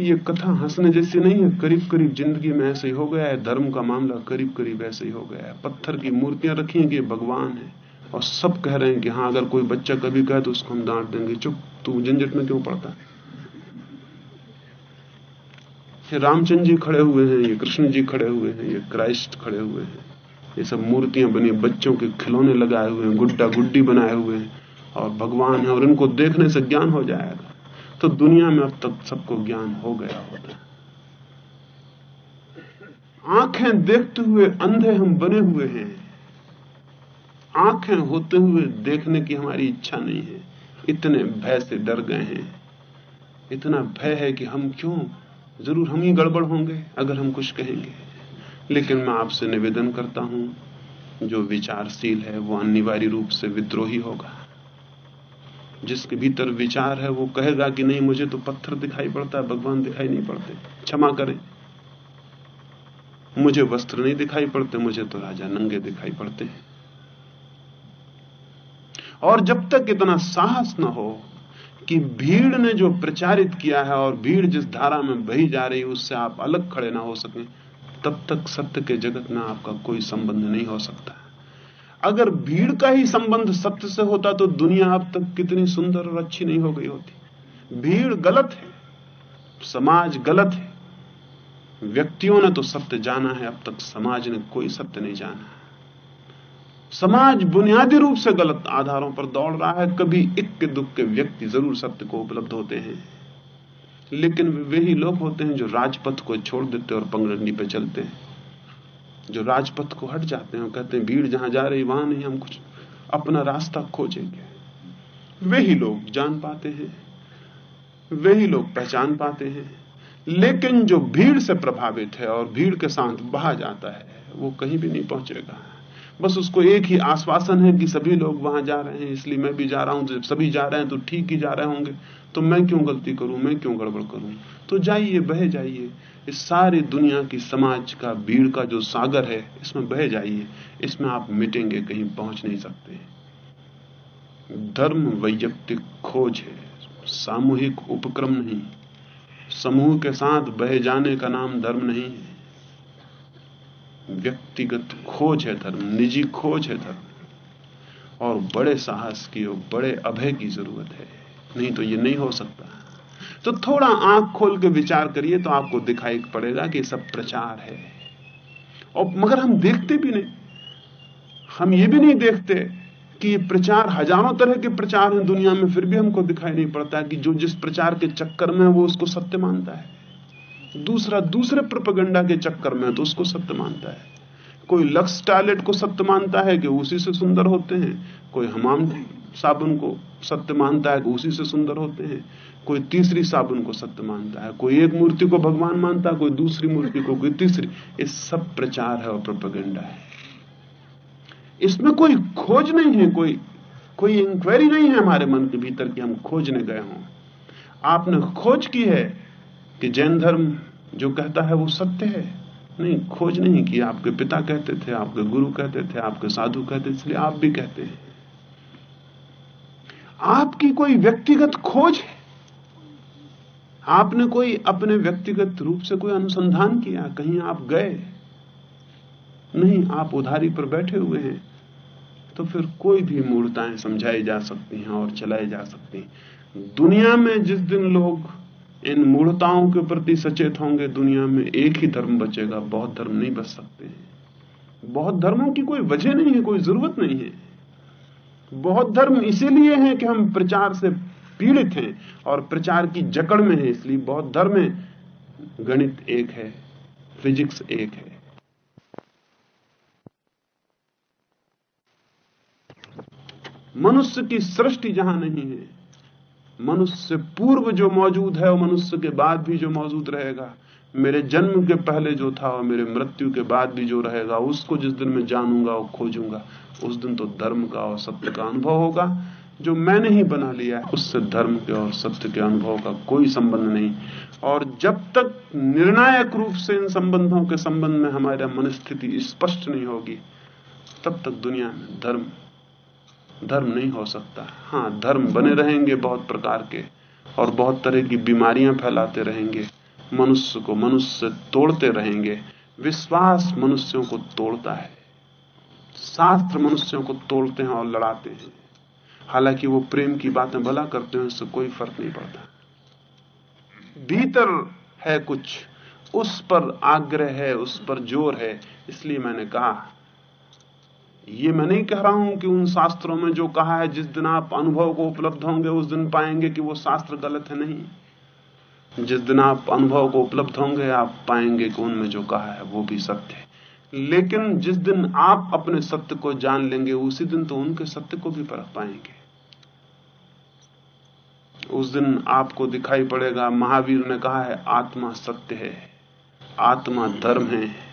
ये कथा हंसने जैसी नहीं है करीब करीब ज़िंदगी में ऐसे ही हो गया है, धर्म का मामला करीब करीब ऐसे ही हो गया है। पत्थर की मूर्तियाँ रखी हैं कि भगवान है, और सब कह रहे हैं कि हाँ अगर कोई बच्चा कभी कहे तो उसको हम डांट देंगे। चुप, तू झंझट में क्यों पड़ता? ये रामचंद्र जी खड़े हुए हैं, ये कृष्ण जी खड़े हुए हैं, ये क्राइस्ट खड़े हुए हैं। ये सब मूर्तियाँ बनी, बच्चों के खिलौने लगाए हुए हैं, गुड्डा गुड्डी बनाए हुए हैं। और भगवान है और इनको देखने से ज्ञान हो जाएगा। तो दुनिया में अब तक सबको ज्ञान हो गया होता आँखें देखते हुए अंधे हम बने हुए हैं। आँखें होते हुए देखने की हमारी इच्छा नहीं है। इतने भय से डर गए हैं। इतना भय है कि हम क्यों ज़रूर हम ही गड़बड़ होंगे, अगर हम कुछ कहेंगे। लेकिन मैं आपसे निवेदन करता हूँ, जो विचारशील है, वो अनिवार्य रूप से विद्रोही होगा। जिसके भीतर विचार है, वो कहेगा कि नहीं, मुझे तो पत्थर दिखाई पड़ता है भगवान दिखाई नहीं पड़ते। क्षमा करें। मुझे वस्त्र नहीं दिखाई पड़ते, मुझे तो राजा नंगे दिखाई पड़ते हैं। और जब तक इतना साहस न हो कि भीड़ ने जो प्रचारित किया है और भीड़ जिस धारा में बही जा रही है, उससे आप अलग खड़े ना हो सकें। तब तक सत्य के जगत में आपका कोई संबंध नहीं हो सकता। अगर भीड़ का ही संबंध सत्य से होता तो दुनिया अब तक कितनी सुंदर और अच्छी नहीं हो गई होती। भीड़ गलत है, समाज गलत है। व्यक्तियों ने तो सत्य जाना है, अब तक समाज ने कोई सत्य नहीं जाना। समाज बुनियादी रूप से गलत आधारों पर दौड़ रहा है। कभी इक्के दुख के व्यक्ति ज़रूर सत्य को उपलब्ध होते हैं। लेकिन वे ही लोग होते हैं जो राजपथ को छोड़ देते और पंगड़नी पे चलते हैं। जो राजपथ को हट जाते हैं कहते हैं, भीड़ जहाँ जा रही, वहाँ नहीं, हम कुछ अपना रास्ता खोजेंगे। वे ही लोग जान पाते हैं। वे ही लोग पहचान पाते हैं। लेकिन जो भीड़ से प्रभावित है और भीड़ के साथ बहा जाता है, वो कहीं भी नहीं पहुंचेगा। बस उसको एक ही आश्वासन है कि सभी लोग वहाँ जा रहे हैं, इसलिए मैं भी जा रहा हूँ, जब सभी जा रहे हैं तो ठीक ही जा रहे होंगे। तो मैं क्यों गलती करूँ, मैं क्यों गड़बड़ करूँ? तो जाइए, बह जाइए। इस सारी दुनिया की समाज का, भीड़ का जो सागर है, इसमें बह जाइए। इसमें आप मिटेंगे, कहीं पहुँच नहीं सकते। धर्म वैयक्तिक खोज है, सामूहिक उपक्रम नहीं। समूह के साथ बह जाने का नाम धर्म नहीं है। व्यक्तिगत खोज है धर्म, निजी खोज है धर्म। और बड़े साहस की और बड़े अभय की ज़रूरत है। नहीं तो ये नहीं हो सकता। तो थोड़ा आँख खोल के विचार करिए तो आपको दिखाई पड़ेगा कि सब प्रचार है। और मगर हम देखते भी नहीं। हम ये भी नहीं देखते कि ये प्रचार हज़ारों तरह के प्रचार हैं दुनिया में, फिर भी हमको दिखाई नहीं पड़ता कि जो जिस प्रचार के चक्कर में वो उसको सत्य मानता है। दूसरा, दूसरे प्रोपगंडा के चक्कर में तो उसको सत्य मानता है। कोई लक्स टॉयलेट को सत्य मानता है कि उसी से सुंदर होते हैं? कोई हमाम साबुन को सत्य मानता है कि उसी से सुंदर होते हैं? कोई तीसरी साबुन को सत्य मानता है? कोई एक मूर्ति को भगवान मानता है, कोई दूसरी मूर्ति को, कोई तीसरी? ये सब प्रचार है और प्रोपगेंडा है। इसमें कोई खोज नहीं है, कोई कोई इंक्वायरी नहीं है हमारे मन के भीतर कि हम खोजने गए हों। आपने खोज की है कि जैन धर्म जो कहता है वो सत्य है। नहीं, खोज नहीं कि आपके पिता कहते थे, आपके गुरु कहते थे, आपके साधु कहते थे, इसलिए आप भी कहते हैं। आपकी कोई व्यक्तिगत खोज है? आपने कोई अपने व्यक्तिगत रूप से कोई अनुसंधान किया? कहीं आप गए? नहीं, आप उधारी पर बैठे हुए हैं तो फिर कोई भी मूर्ताएँ समझाई जा सकती हैं और चलाई जा सकती हैं। दुनिया में जिस दिन लोग इन मूर्ताओं के प्रति सचेत होंगे, दुनिया में एक ही धर्म बचेगा, बहुत धर्म नहीं बच सकते हैं। बहुत धर्मों की कोई वजह नहीं है, कोई ज़रूरत नहीं है। बहुत धर्म इसीलिए है कि हम प्रचार से पीड़ित हैं और प्रचार की जकड़ में है, इसलिए बहुत धर्म है। गणित एक है, फिजिक्स एक है। मनुष्य की सृष्टि जहाँ नहीं है मनुष्य से पूर्व जो मौजूद है वो मनुष्य के बाद भी जो मौजूद रहेगा, मेरे जन्म के पहले जो था और मेरे मृत्यु के बाद भी जो रहेगा, उसको जिस दिन मैं जानूँगा और खोजूँगा, उस दिन तो धर्म का और सत्य का अनुभव होगा। जो मैंने ही बना लिया है, उससे धर्म के और सत्य के अनुभव का कोई संबंध नहीं। और जब तक निर्णायक रूप से इन संबंधों के संबंध में हमारा मनस्थिति स्पष्ट नहीं होगी, तब तक दुनिया में धर्म धर्म नहीं हो सकता। हाँ धर्म बने रहेंगे बहुत प्रकार के और बहुत तरह की बीमारियाँ फैलाते रहेंगे। मनुष्य को मनुष्य तोड़ते रहेंगे। विश्वास मनुष्यों को तोड़ता है। शास्त्र मनुष्यों को तोड़ते हैं और लड़ाते हैं। हालाँकि वो प्रेम की बातें भला करते हैं, उससे कोई फ़र्क नहीं पड़ता। भीतर है कुछ, उस पर आग्रह है, उस पर ज़ोर है, इसलिए मैंने कहा ये मैं नहीं कह रहा हूँ कि उन शास्त्रों में जो कहा है, जिस दिन आप अनुभव को उपलब्ध होंगे, उस दिन पाएँगे कि वो शास्त्र गलत है नहीं। जिस दिन आप अनुभव को उपलब्ध होंगे, आप पाएँगे कि उनमें जो कहा है, वो भी सत्य है। लेकिन जिस दिन आप अपने सत्य को जान लेंगे, उसी दिन तो उनके सत्य को भी परख पाएँगे। उस दिन आपको दिखाई पड़ेगा, महावीर ने कहा है, आत्मा सत्य है, आत्मा धर्म है।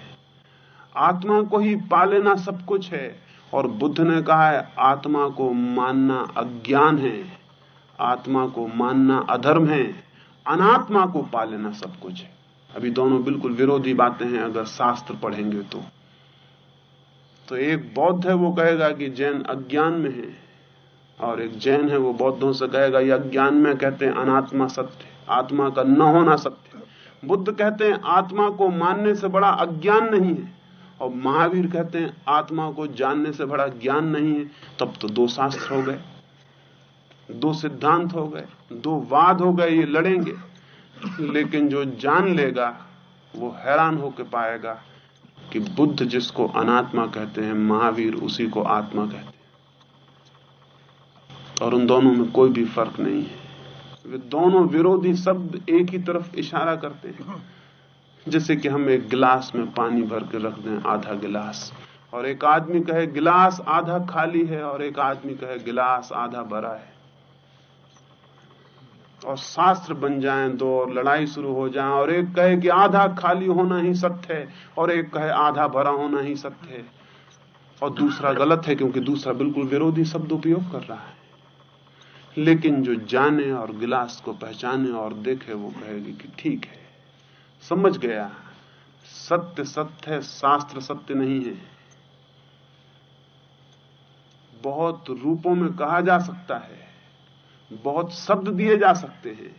आत्मा को ही पा लेना सब कुछ है। और बुद्ध ने कहा है, आत्मा को मानना अज्ञान है। आत्मा को मानना अधर्म है। अनात्मा को पा लेना सब कुछ है। अभी दोनों बिल्कुल विरोधी बातें हैं, अगर शास्त्र पढ़ेंगे तो। तो एक बौद्ध है, वो कहेगा कि जैन अज्ञान में है। और एक जैन है, वो बौद्धों से कहेगा, ये अज्ञान में कहते हैं अनात्मा सत्य आत्मा का न होना सत्य बुद्ध कहते हैं, आत्मा को मानने से बड़ा अज्ञान नहीं है। और महावीर कहते हैं, आत्मा को जानने से बड़ा ज्ञान नहीं है, तब तो दो शास्त्र हो गए, दो सिद्धांत हो गए, दो वाद हो गए, ये लड़ेंगे। लेकिन जो जान लेगा, वो हैरान होकर पाएगा कि बुद्ध जिसको अनात्मा कहते हैं, महावीर उसी को आत्मा कहते हैं। और उन दोनों में कोई भी फ़र्क नहीं है। वे दोनों विरोधी शब्द एक ही तरफ़ इशारा करते हैं। जैसे कि हम एक गिलास में पानी भर के रख दें, आधा गिलास। और एक आदमी कहे, गिलास आधा खाली है, और एक आदमी कहे, गिलास आधा भरा है। और शास्त्र बन जाएँ दो और लड़ाई शुरू हो जाए, और एक कहे कि आधा खाली होना ही सत्य है, और एक कहे, आधा भरा होना ही सत्य है। और दूसरा गलत है, क्योंकि दूसरा बिल्कुल विरोधी शब्द उपयोग कर रहा है। लेकिन जो जाने और गिलास को पहचाने और देखे, वो कहेगी कि ठीक है। समझ गया, सत्य सत्य है, शास्त्र सत्य नहीं है। बहुत रूपों में कहा जा सकता है, बहुत शब्द दिए जा सकते हैं,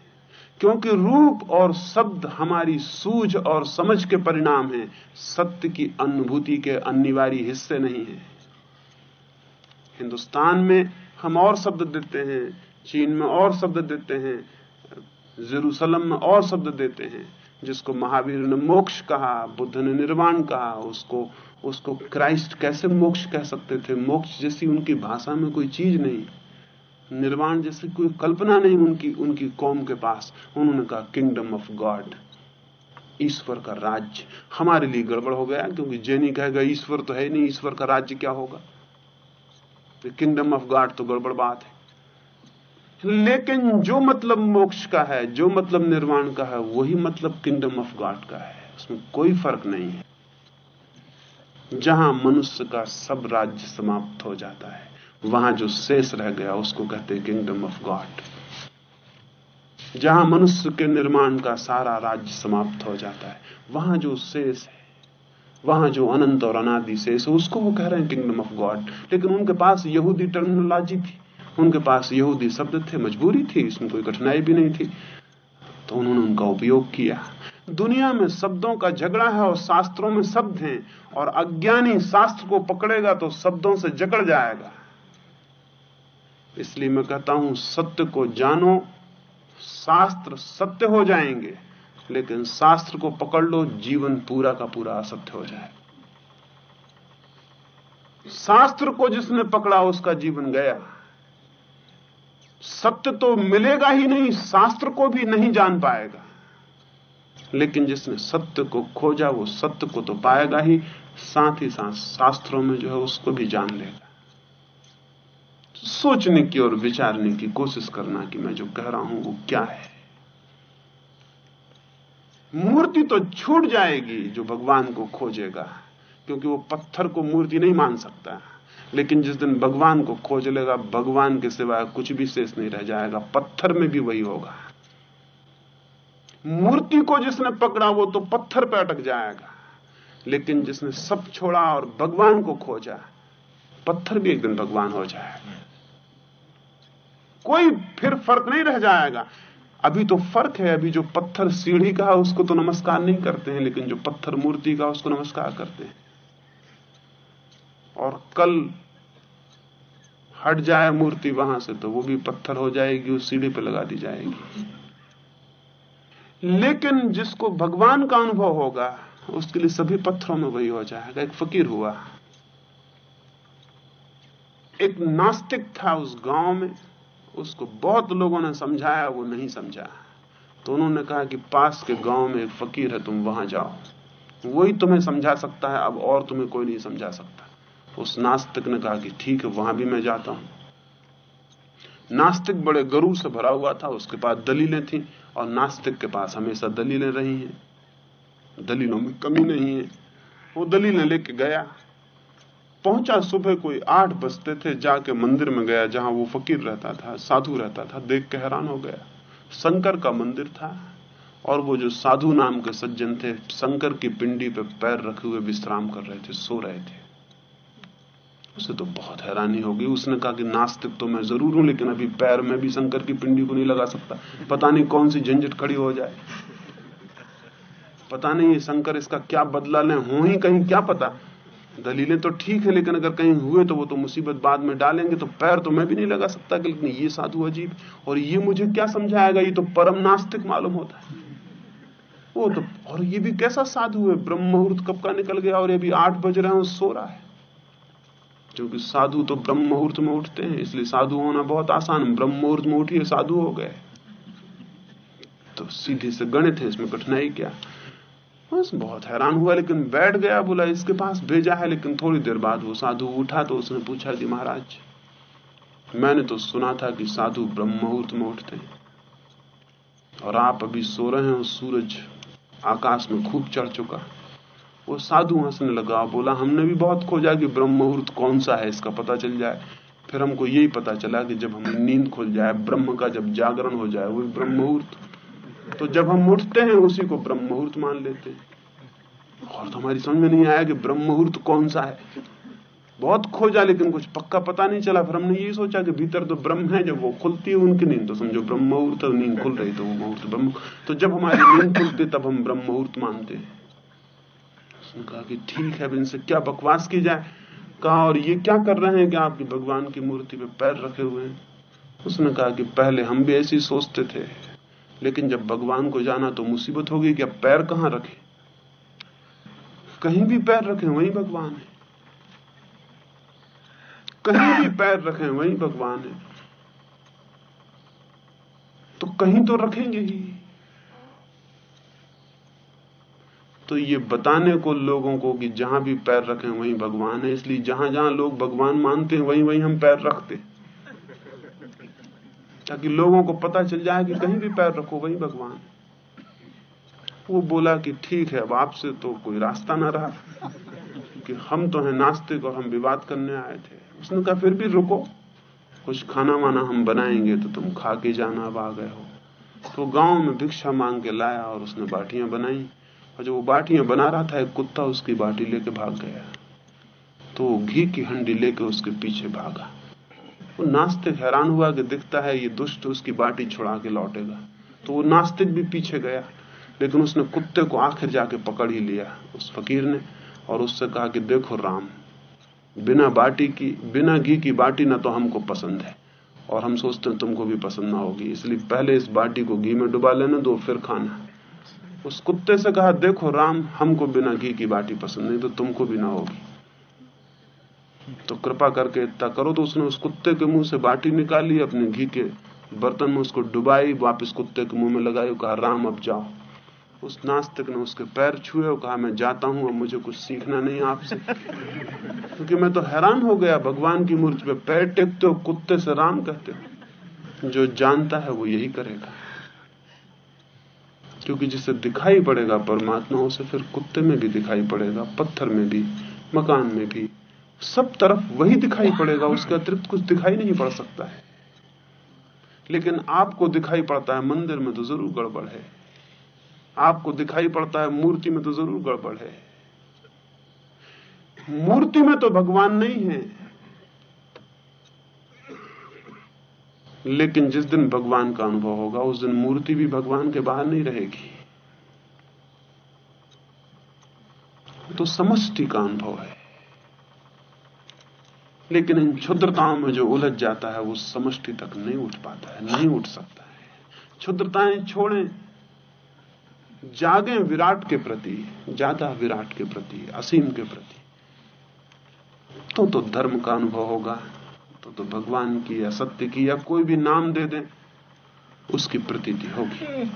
क्योंकि रूप और शब्द हमारी सूझ और समझ के परिणाम है, सत्य की अनुभूति के अनिवार्य हिस्से नहीं है। हिंदुस्तान में हम और शब्द देते हैं, चीन में और शब्द देते हैं, जेरूसलम में और शब्द देते हैं जिसको महावीर ने मोक्ष कहा, बुद्ध ने निर्वाण कहा, उसको उसको क्राइस्ट कैसे मोक्ष कह सकते थे? मोक्ष जैसी उनकी भाषा में कोई चीज़ नहीं। निर्वाण जैसी कोई कल्पना नहीं उनकी उनकी कौम के पास। उन्होंने कहा किंगडम ऑफ़ गॉड ईश्वर का राज्य। हमारे लिए गड़बड़ हो गया, क्योंकि जैनी कहेगा, ईश्वर तो है नहीं, ईश्वर का राज्य क्या होगा? किंगडम ऑफ़ गॉड तो गड़बड़ बात है। लेकिन जो मतलब मोक्ष का है, जो मतलब निर्वाण का है, वही मतलब किंगडम ऑफ़ गॉड का है। उसमें कोई फ़र्क नहीं है। जहाँ मनुष्य का सब राज्य समाप्त हो जाता है, वहाँ जो शेष रह गया, उसको कहते हैं किंगडम ऑफ़ गॉड जहाँ मनुष्य के निर्माण का सारा राज्य समाप्त हो जाता है, वहाँ जो शेष है, वहाँ जो अनंत और अनादि शेष है, उसको वो कह रहे हैं किंगडम ऑफ़ गॉड लेकिन उनके पास यहूदी टर्मिनोलॉजी थी। उनके पास यहूदी शब्द थे, मजबूरी थी, इसमें कोई कठिनाई भी नहीं थी। तो उन्होंने उनका उपयोग किया। दुनिया में शब्दों का झगड़ा है और शास्त्रों में शब्द हैं, और अज्ञानी शास्त्र को पकड़ेगा तो शब्दों से जकड़ जाएगा। इसलिए मैं कहता हूँ, सत्य को जानो, शास्त्र सत्य हो जाएँगे, लेकिन शास्त्र को पकड़ लो, जीवन पूरा का पूरा असत्य हो जाए। शास्त्र को जिसने पकड़ा, उसका जीवन गया। सत्य तो मिलेगा ही नहीं, शास्त्र को भी नहीं जान पाएगा। लेकिन जिसने सत्य को खोजा, वो सत्य को तो पाएगा ही, साथ ही साथ शास्त्रों में जो है उसको भी जान लेगा। सोचने की और विचारने की कोशिश करना कि मैं जो कह रहा हूँ वो क्या है। मूर्ति तो छूट जाएगी जो भगवान को खोजेगा, क्योंकि वो पत्थर को मूर्ति नहीं मान सकता। लेकिन जिस दिन भगवान को खोज लेगा, भगवान के सिवाय कुछ भी शेष नहीं रह जाएगा, पत्थर में भी वही होगा। मूर्ति को जिसने पकड़ा, वो तो पत्थर पर अटक जाएगा। लेकिन जिसने सब छोड़ा और भगवान को खोजा, पत्थर भी एक दिन भगवान हो जाएगा। कोई फिर फ़र्क नहीं रह जाएगा। अभी तो फ़र्क है, अभी जो पत्थर सीढ़ी का है, उसको तो नमस्कार नहीं करते हैं, लेकिन जो पत्थर मूर्ति का उसको नमस्कार करते हैं। और कल हट जाए मूर्ति वहाँ से तो वो भी पत्थर हो जाएगी, उस सीढ़ी पे लगा दी जाएगी। लेकिन जिसको भगवान का अनुभव होगा, उसके लिए सभी पत्थरों में वही हो जाएगा। एक फकीर हुआ। एक नास्तिक था उस गाँव में। उसको बहुत लोगों ने समझाया, वो नहीं समझा। तो उन्होंने कहा कि पास के गाँव में एक फकीर है, तुम वहाँ जाओ। वही तुम्हें समझा सकता है, अब और तुम्हें कोई नहीं समझा सकता। उस नास्तिक ने कहा कि ठीक है, वहाँ भी मैं जाता हूँ। नास्तिक बड़े गरूर से भरा हुआ था, उसके पास दलीलें थी, और नास्तिक के पास हमेशा दलीलें रही हैं। दलीलों में कमी नहीं है। वो दलीलें लेके गया। पहुँचा सुबह कोई आठ बजते थे, जाके मंदिर में गया, जहाँ वो फकीर रहता था, साधु रहता था, देख के हैरान हो गया। शंकर का मंदिर था, और वो जो साधु नाम के सज्जन थे, शंकर की पिंडी पे पैर रखे हुए विश्राम कर रहे थे, सो रहे थे। उसे तो बहुत हैरानी हो गई उसने कहा कि नास्तिक तो मैं ज़रूर हूँ, लेकिन अभी पैर में भी शंकर की पिंडी को नहीं लगा सकता। पता नहीं कौन सी झंझट खड़ी हो जाए। पता नहीं शंकर इसका क्या बदला ले, हो ही कहीं, क्या पता? दलीलें तो ठीक है, लेकिन अगर कहीं हुए तो वो तो मुसीबत बाद में डालेंगे तो पैर तो मैं भी नहीं लगा सकता कि लेकिन ये साधु अजीब और ये मुझे क्या समझाएगा? ये तो परम नास्तिक मालूम होता है। वो तो और ये भी कैसा साधु है? ब्रह्म मुहूर्त कब का निकल गया और ये भी आठ बज रहे हैं सो रहा है। क्योंकि साधु तो ब्रह्म मुहूर्त में उठते हैं, इसलिए साधु होना बहुत आसान ब्रह्म मुहूर्त में उठिए, साधु हो गए। तो सीधे से गणित है, इसमें कठिनाई क्या? बस बहुत हैरान हुआ, लेकिन बैठ गया, बोला इसके पास भेजा है, लेकिन थोड़ी देर बाद वो साधु उठा तो उसने पूछा कि महाराज, मैंने तो सुना था कि साधु ब्रह्म मुहूर्त में उठते हैं। और आप अभी सो रहे हैं सूरज आकाश में खूब चढ़ चुका वो साधु हंसने लगा, बोला, हमने भी बहुत खोजा कि ब्रह्म मुहूर्त कौन सा है, इसका पता चल जाए। फिर हमको यही पता चला कि जब हमें नींद खुल जाए, ब्रह्म का जब जागरण हो जाए वही ब्रह्म मुहूर्त। तो जब हम उठते हैं, उसी को ब्रह्म मुहूर्त मान लेते और तो हमारी समझ में नहीं आया कि ब्रह्म मुहूर्त कौन सा है। बहुत खोजा, लेकिन कुछ पक्का पता नहीं चला। फिर हमने यही सोचा कि भीतर तो ब्रह्म है, जब वो खुलती है उनकी नींद तो समझो ब्रह्म मुहूर्त नींद खुल रही तो वो मुहूर्त ब्रह्म। तो जब हमारी नींद खुलती तब हम ब्रह्म मुहूर्त मानते हैं। उसने कहा कि ठीक है इनसे क्या बकवास की जाए? कहा, और ये क्या कर रहे हैं कि आपकी भगवान की मूर्ति पे पैर रखे हुए हैं? उसने कहा कि पहले हम भी ऐसी सोचते थे, लेकिन जब भगवान को जाना तो मुसीबत होगी कि अब पैर कहाँ रखें? कहीं भी पैर रखें, वहीं भगवान है। कहीं भी पैर रखें, वहीं भगवान है। तो कहीं तो रखेंगे ही। तो ये बताने को लोगों को कि जहाँ भी पैर रखें, वहीं भगवान है। इसलिए जहाँ जहाँ लोग भगवान मानते हैं, वहीं वहीं हम पैर रखते ताकि लोगों को पता चल जाए कि कहीं भी पैर रखो, वही भगवान वो बोला कि ठीक है, अब आपसे तो कोई रास्ता ना रहा। कि हम तो हैं नास्तिक और हम विवाद करने आए थे। उसने कहा, फिर भी रुको। कुछ खाना वाना हम बनाएँगे तो तुम खा के जाना, अब आ गए हो। तो गाँव में भिक्षा मांग के लाया और उसने बाटियाँ बनाई। और जब वो बाटियाँ बना रहा था, एक कुत्ता उसकी बाटी लेके भाग गया। तो घी की हंडी लेके उसके पीछे भागा। वो नास्तिक हैरान हुआ कि दिखता है ये दुष्ट उसकी बाटी छुड़ा के लौटेगा। तो वो नास्तिक भी पीछे गया, लेकिन उसने कुत्ते को आखिर जाके पकड़ ही लिया उस फकीर ने और उससे कहा कि देखो राम, बिना बाटी की, बिना घी की बाटी ना तो हमको पसंद है और हम सोचते हैं तुमको भी पसंद ना होगी, इसलिए पहले इस बाटी को घी में डुबा लेना दो, फिर खाना। उस कुत्ते से कहा, देखो राम, हमको बिना घी की बाटी पसंद नहीं तो तुमको भी ना होगी। तो कृपा करके इतना करो तो उसने उस कुत्ते के मुँह से बाटी निकाली, अपने घी के बर्तन में उसको डुबाई, वापस कुत्ते के मुँह में लगाई कहा, राम, अब जाओ। उस नास्तिक ने उसके पैर छुए और कहा, मैं जाता हूँ, अब मुझे कुछ सीखना नहीं आपसे। क्योंकि मैं तो हैरान हो गया, भगवान की मूर्ति पे पैर टेकते हो, कुत्ते से राम कहते हो। जो जानता है वो यही करेगा। क्योंकि जिसे दिखाई पड़ेगा परमात्मा, उसे फिर कुत्ते में भी दिखाई पड़ेगा, पत्थर में भी, मकान में भी। सब तरफ़ वही दिखाई पड़ेगा, उसके अतिरिक्त कुछ दिखाई नहीं पड़ सकता है। लेकिन आपको दिखाई पड़ता है मंदिर में तो ज़रूर गड़बड़ है। आपको दिखाई पड़ता है मूर्ति में तो ज़रूर गड़बड़ है। मूर्ति में तो भगवान नहीं है। लेकिन जिस दिन भगवान का अनुभव होगा, उस दिन मूर्ति भी भगवान के बाहर नहीं रहेगी। तो समष्टि का अनुभव है। लेकिन इन क्षुद्रताओं में जो उलझ जाता है, वो समष्टि तक नहीं उठ पाता है, नहीं उठ सकता है। क्षुद्रताएँ छोड़ें, जागे विराट के प्रति, ज़्यादा विराट के प्रति, असीम के प्रति। तो तो धर्म का अनुभव होगा। तो तो भगवान की या सत्य की या कोई भी नाम दे दें, उसकी प्रतीति होगी।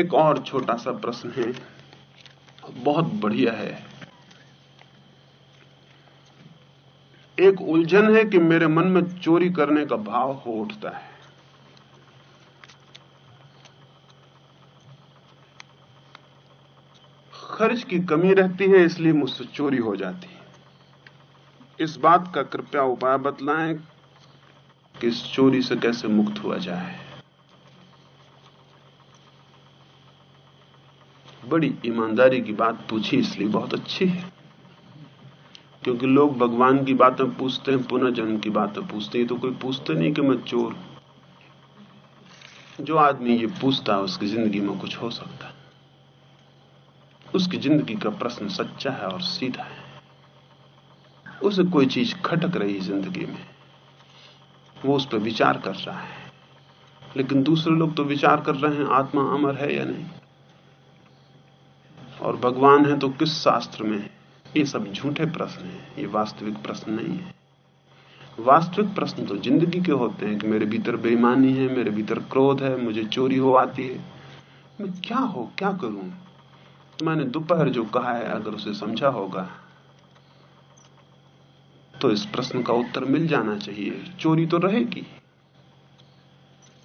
एक और छोटा सा प्रश्न है, बहुत बढ़िया है। एक उलझन है कि मेरे मन में चोरी करने का भाव हो उठता है। खर्च की कमी रहती है, इसलिए मुझसे चोरी हो जाती है। इस बात का कृपया उपाय बतलाएँ कि इस चोरी से कैसे मुक्त हुआ जाए। बड़ी ईमानदारी की बात पूछी, इसलिए बहुत अच्छी है। क्योंकि लोग भगवान की बातें पूछते हैं पुनर्जन्म की बातें पूछते हैं। तो कोई पूछते नहीं कि मैं चोर जो आदमी ये पूछता है, उसकी ज़िंदगी में कुछ हो सकता है। उसकी ज़िंदगी का प्रश्न सच्चा है और सीधा है। उसे कोई चीज़ खटक रही ज़िंदगी में। वो उस पर विचार कर रहा है। लेकिन दूसरे लोग तो विचार कर रहे हैं, आत्मा अमर है या नहीं? और भगवान है तो किस शास्त्र में है? ये सब झूठे प्रश्न हैं, ये वास्तविक प्रश्न नहीं है। वास्तविक प्रश्न तो ज़िंदगी के होते हैं कि मेरे भीतर बेईमानी है, मेरे भीतर क्रोध है, मुझे चोरी हो आती है। मैं क्या हो, क्या करूँ? मैंने दोपहर जो कहा है, अगर उसे समझा होगा तो इस प्रश्न का उत्तर मिल जाना चाहिए। चोरी तो रहेगी।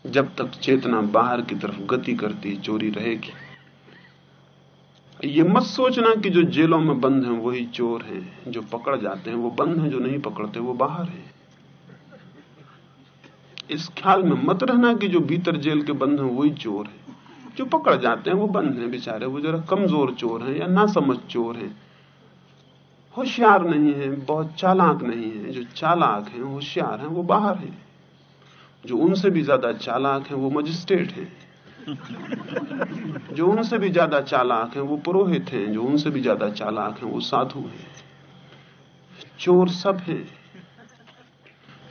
जब तक चेतना बाहर की तरफ़ गति करती चोरी रहेगी। ये मत सोचना कि जो जेलों में बंद हैं, वही चोर हैं। जो पकड़ जाते हैं, वो बंद हैं, जो नहीं पकड़ते, वो बाहर हैं। इस ख्याल में मत रहना कि जो भीतर जेल के बंद हैं, वही चोर हैं। जो पकड़ जाते हैं, वो बंद हैं बेचारे, वो जरा कमज़ोर चोर हैं या ना समझ चोर हैं। होशियार नहीं है, बहुत चालाक नहीं है। जो चालाक हैं, होशियार हैं, वो बाहर हैं। जो उनसे भी ज़्यादा चालाक हैं, वो मजिस्ट्रेट हैं। जो उनसे भी ज़्यादा चालाक हैं, वो पुरोहित हैं। जो उनसे भी ज़्यादा चालाक हैं, वो साधु हैं। चोर सब हैं।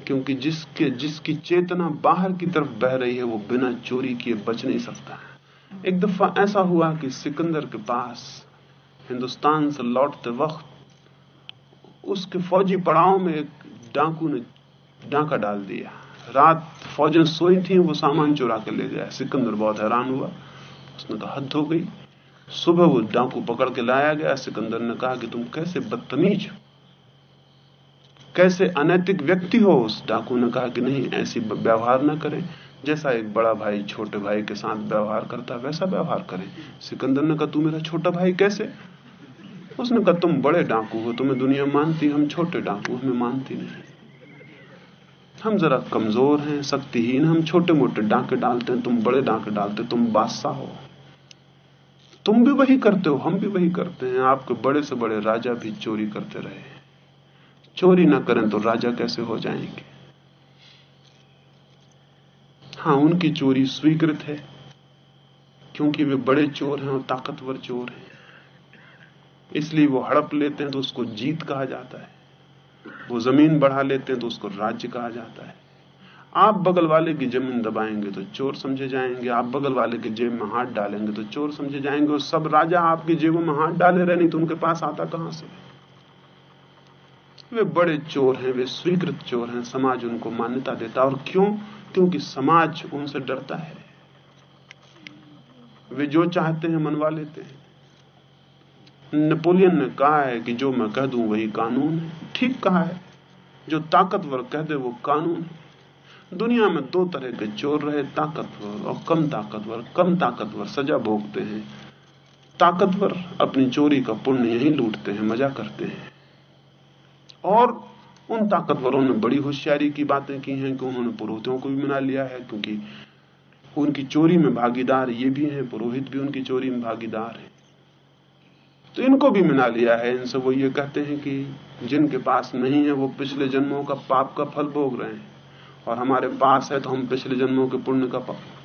क्योंकि जिसके, जिसकी चेतना बाहर की तरफ़ बह रही है, वो बिना चोरी किए बच नहीं सकता। एक दफ़ा ऐसा हुआ कि सिकंदर के पास हिंदुस्तान से लौटते वक्त उसके फौजी पड़ाव में एक डाकू ने डाका डाल दिया। रात फौजें सोई थी, वो सामान चुरा के ले गया। सिकंदर बहुत हैरान हुआ। उसने कहा हद हो गई। सुबह वो डाकू पकड़ के लाया गया। सिकंदर ने कहा कि तुम कैसे बदतमीज हो? कैसे अनैतिक व्यक्ति हो? उस डाकू ने कहा कि नहीं, ऐसी व्यवहार ना करें। जैसा एक बड़ा भाई छोटे भाई के साथ व्यवहार करता है, वैसा व्यवहार करें। सिकंदर ने कहा, तू मेरा छोटा भाई कैसे? उसने कहा, तुम बड़े डाकू हो, तुम्हें दुनिया मानती, हम छोटे डाकू, हमें मानती नहीं। हम जरा कमज़ोर हैं, शक्तिहीन, हम छोटे मोटे डांके डालते हैं, तुम बड़े डांके डालते, तुम बादशाह हो। तुम भी वही करते हो, हम भी वही करते हैं, आपके बड़े से बड़े राजा भी चोरी करते रहे चोरी ना करें तो राजा कैसे हो जाएँगे? हाँ उनकी चोरी स्वीकृत है, क्योंकि वे बड़े चोर हैं और ताकतवर चोर हैं। इसलिए वो हड़प लेते हैं तो उसको जीत कहा जाता है। वो ज़मीन बढ़ा लेते हैं तो उसको राज्य कहा जाता है। आप बगल वाले की ज़मीन दबाएँगे तो चोर समझे जाएँगे, आप बगल वाले के जेब में हाथ डालेंगे तो चोर समझे जाएँगे, और सब राजा आपकी जेबों में हाथ डाले रहे नहीं तो उनके पास आता कहाँ से? वे बड़े चोर हैं, वे स्वीकृत चोर हैं, समाज उनको मान्यता देता और क्यों? क्योंकि समाज उनसे डरता है। वे जो चाहते हैं मनवा लेते हैं। नेपोलियन ने कहा है कि जो मैं कह दूँ वही कानून है। ठीक कहा है। जो ताकतवर कह दे वो कानून है। दुनिया में दो तरह के चोर रहे, ताकतवर और कम ताकतवर। कम ताकतवर सजा भोगते हैं। ताकतवर अपनी चोरी का पुण्य यही लूटते हैं, मज़ा करते हैं। और उन ताकतवरों ने बड़ी होशियारी की बातें की हैं कि उन्होंने पुरोहितों को भी मना लिया है, क्योंकि उनकी चोरी में भागीदार ये भी हैं, पुरोहित भी उनकी चोरी में भागीदार है। तो इनको भी मना लिया है इनसे वो ये कहते हैं कि जिनके पास नहीं है, वो पिछले जन्मों का पाप का फल भोग रहे हैं। और हमारे पास है तो हम पिछले जन्मों के पुण्य का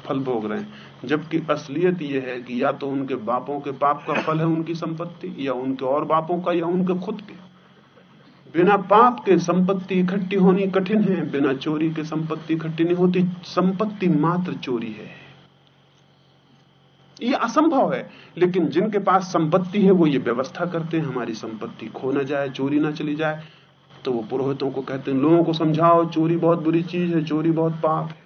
फल भोग रहे हैं। जबकि असलियत यह है कि या तो उनके बापों के पाप का फल है उनकी संपत्ति, या उनके और बापों का, या उनके खुद के। बिना पाप के संपत्ति इकट्ठी होनी कठिन है, बिना चोरी के संपत्ति इकट्ठी नहीं होती, संपत्ति मात्र चोरी है। ये असंभव है, लेकिन जिनके पास संपत्ति है, वो ये व्यवस्था करते हैं, हमारी संपत्ति खो ना जाए, चोरी ना चली जाए तो वो पुरोहितों को कहते हैं, लोगों को समझाओ, चोरी बहुत बुरी चीज़ है, चोरी बहुत पाप है।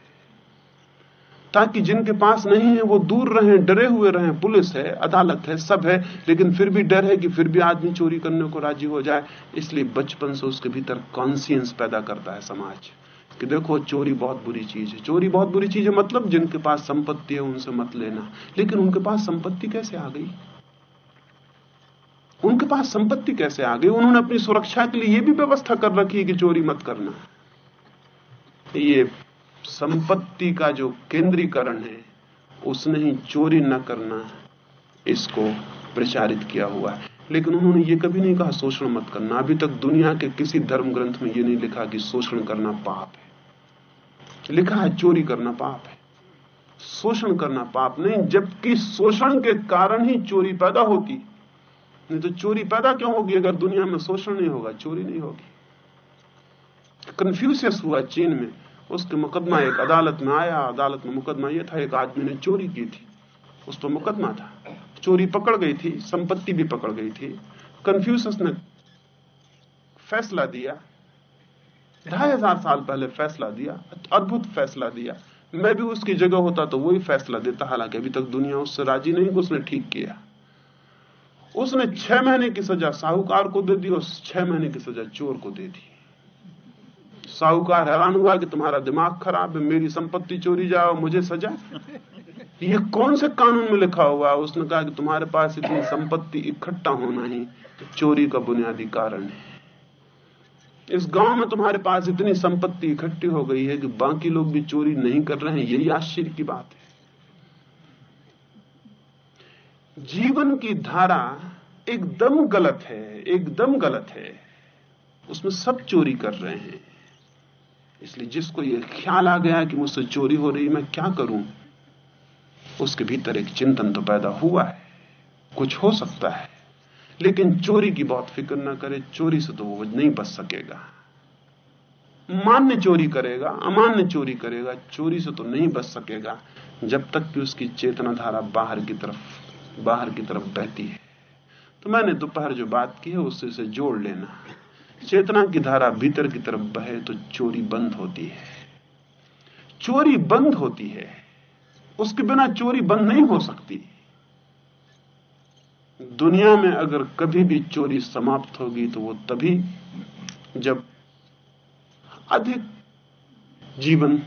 ताकि जिनके पास नहीं है, वो दूर रहे, डरे हुए रहे। पुलिस है, अदालत है, सब है, लेकिन फिर भी डर है कि फिर भी आदमी चोरी करने को राज़ी हो जाए। इसलिए बचपन से उसके भीतर कॉन्सियंस पैदा करता है समाज कि देखो, चोरी बहुत बुरी चीज़ है। चोरी बहुत बुरी चीज़ है मतलब जिनके पास संपत्ति है, उनसे मत लेना। लेकिन उनके पास संपत्ति कैसे आ गई? उनके पास संपत्ति कैसे आ गई? उन्होंने अपनी सुरक्षा के लिए यह भी व्यवस्था कर रखी है कि चोरी मत करना। ये संपत्ति का जो केंद्रीकरण है, उसने ही चोरी न करना इसको प्रचारित किया हुआ है। लेकिन उन्होंने ये कभी नहीं कहा, शोषण मत करना। अभी तक दुनिया के किसी धर्म ग्रंथ में ये नहीं लिखा कि शोषण करना पाप है। लिखा है चोरी करना पाप है। शोषण करना पाप नहीं, जबकि शोषण के कारण ही चोरी पैदा होती नहीं तो चोरी पैदा क्यों होगी? अगर दुनिया में शोषण नहीं होगा, चोरी नहीं होगी। कंफ्यूसियस हुआ चीन में। उसके मुकदमा एक अदालत में आया, अदालत में मुकदमा यह था, एक आदमी ने चोरी की थी। उस पर मुकदमा था। चोरी पकड़ गई थी, संपत्ति भी पकड़ गई थी। कंफ्यूसियस ने फैसला दिया। ढाई हज़ार साल पहले फैसला दिया, अद्भुत फैसला दिया। मैं भी उसकी जगह होता तो वही फैसला देता, हालाँकि अभी तक दुनिया उससे राज़ी नहीं उसने ठीक किया। उसने छह महीने की सजा, साहूकार को दे दी और छह महीने की सजा चोर को दे दी। साहूकार हैरान हुआ कि तुम्हारा दिमाग खराब है, मेरी संपत्ति चोरी जाओ, मुझे सजा। ये कौन से कानून में लिखा हुआ है? उसने कहा कि तुम्हारे पास इतनी संपत्ति इकट्ठा होना ही चोरी का बुनियादी कारण है। इस गाँव में तुम्हारे पास इतनी संपत्ति इकट्ठी हो गई है कि बाकी लोग भी चोरी नहीं कर रहे हैं, यही आश्चर्य की बात है। जीवन की धारा एकदम गलत है, एकदम गलत है। उसमें सब चोरी कर रहे हैं। इसलिए जिसको यह ख्याल आ गया कि मुझसे चोरी हो रही मैं क्या करूँ? उसके भीतर एक चिंतन तो पैदा हुआ है। कुछ हो सकता है। लेकिन चोरी की बहुत फ़िक्र ना करे, चोरी से तो वो नहीं बच सकेगा। मान्य चोरी करेगा, अमान्य चोरी करेगा, चोरी से तो नहीं बच सकेगा, जब तक कि उसकी चेतना धारा बाहर की तरफ़, बाहर की तरफ़ बहती है। तो मैंने दोपहर जो बात की है, उससे जोड़ लेना। चेतना की धारा भीतर की तरफ़ बहे तो चोरी बंद होती है। चोरी बंद होती है। उसके बिना चोरी बंद नहीं हो सकती। दुनिया में अगर कभी भी चोरी समाप्त होगी तो वो तभी जब अधिक जीवन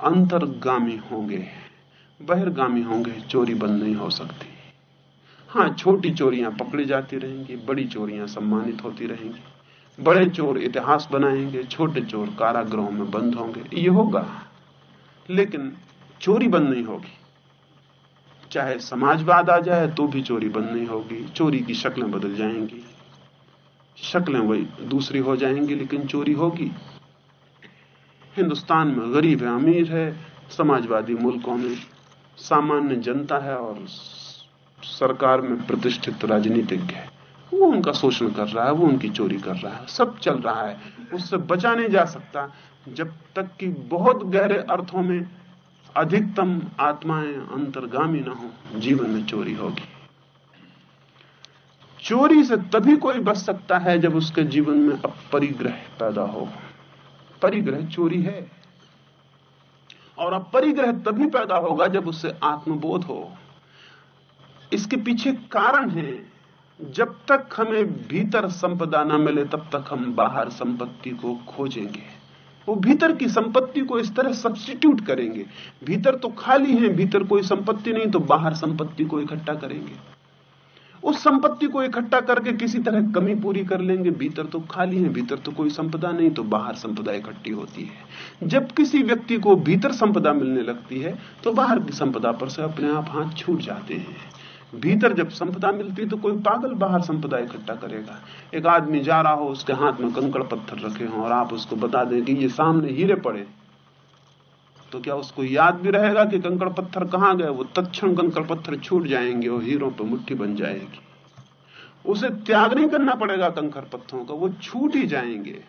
अंतर्गामी होंगे, बहिर्गामी होंगे, चोरी बंद नहीं हो सकती। हाँ, छोटी चोरियाँ पकड़ी जाती रहेंगी, बड़ी चोरियाँ सम्मानित होती रहेंगी। बड़े चोर इतिहास बनाएँगे, छोटे चोर कारागृहों में बंद होंगे। ये होगा। लेकिन चोरी बंद नहीं होगी। चाहे समाजवाद आ जाए तो भी चोरी बंद नहीं होगी। चोरी की शक्लें बदल जाएँगी। शक्लें वही दूसरी हो जाएँगी, लेकिन चोरी होगी। हिंदुस्तान में गरीब है, अमीर है। समाजवादी मुल्कों में सामान्य जनता है और सरकार में प्रतिष्ठित राजनीतिज्ञ है। वो उनका शोषण कर रहा है, वो उनकी चोरी कर रहा है, सब चल रहा है, उससे बचा नहीं जा सकता। जब तक कि बहुत गहरे अर्थों में अधिकतम आत्माएँ अंतर्गामी ना हो, जीवन में चोरी होगी। चोरी से तभी कोई बच सकता है जब उसके जीवन में अपरिग्रह पैदा हो। परिग्रह चोरी है। और अपरिग्रह तभी पैदा होगा जब उससे आत्मबोध हो। इसके पीछे कारण है। जब तक हमें भीतर संपदा न मिले, तब तक हम बाहर संपत्ति को खोजेंगे। वो भीतर की संपत्ति को इस तरह सब्स्टिट्यूट करेंगे। भीतर तो खाली है, भीतर कोई संपत्ति नहीं तो बाहर संपत्ति को इकट्ठा करेंगे। उस संपत्ति को इकट्ठा करके किसी तरह कमी पूरी कर लेंगे। भीतर तो खाली है, भीतर तो कोई संपदा नहीं तो बाहर संपदा इकट्ठी होती है। जब किसी व्यक्ति को भीतर संपदा मिलने लगती है तो बाहर की संपदा पर से अपने आप हाथ छूट जाते हैं। भीतर जब संपदा मिलती तो कोई पागल बाहर संपदा इकट्ठा करेगा। एक आदमी जा रहा हो, उसके हाथ में कंकड़ पत्थर रखे हों और आप उसको बता दें कि ये सामने हीरे पड़े। तो क्या उसको याद भी रहेगा कि कंकड़ पत्थर कहाँ गए? वो तत्क्षण कंकड़ पत्थर छूट जाएँगे और हीरों पर मुट्ठी बन जाएगी। उसे त्याग नहीं करना पड़ेगा कंकड़ पत्थरों का, वो छूट ही जाएँगे।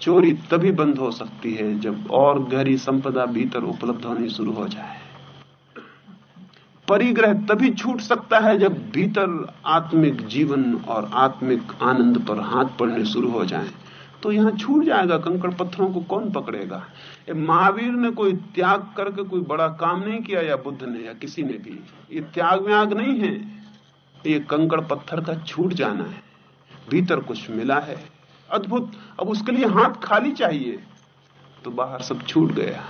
चोरी तभी बंद हो सकती है जब और गहरी संपदा भीतर उपलब्ध होनी शुरू हो जाए। परिग्रह तभी छूट सकता है जब भीतर आत्मिक जीवन और आत्मिक आनंद पर हाथ पड़ने शुरू हो जाएँ। तो यहाँ छूट जाएगा, कंकड़ पत्थरों को कौन पकड़ेगा? महावीर ने कोई त्याग करके कोई बड़ा काम नहीं किया या बुद्ध ने या किसी ने भी? ये त्याग व्याग नहीं है। ये कंकड़ पत्थर का छूट जाना है। भीतर कुछ मिला है। अद्भुत! अब उसके लिए हाथ खाली चाहिए। तो बाहर सब छूट गया।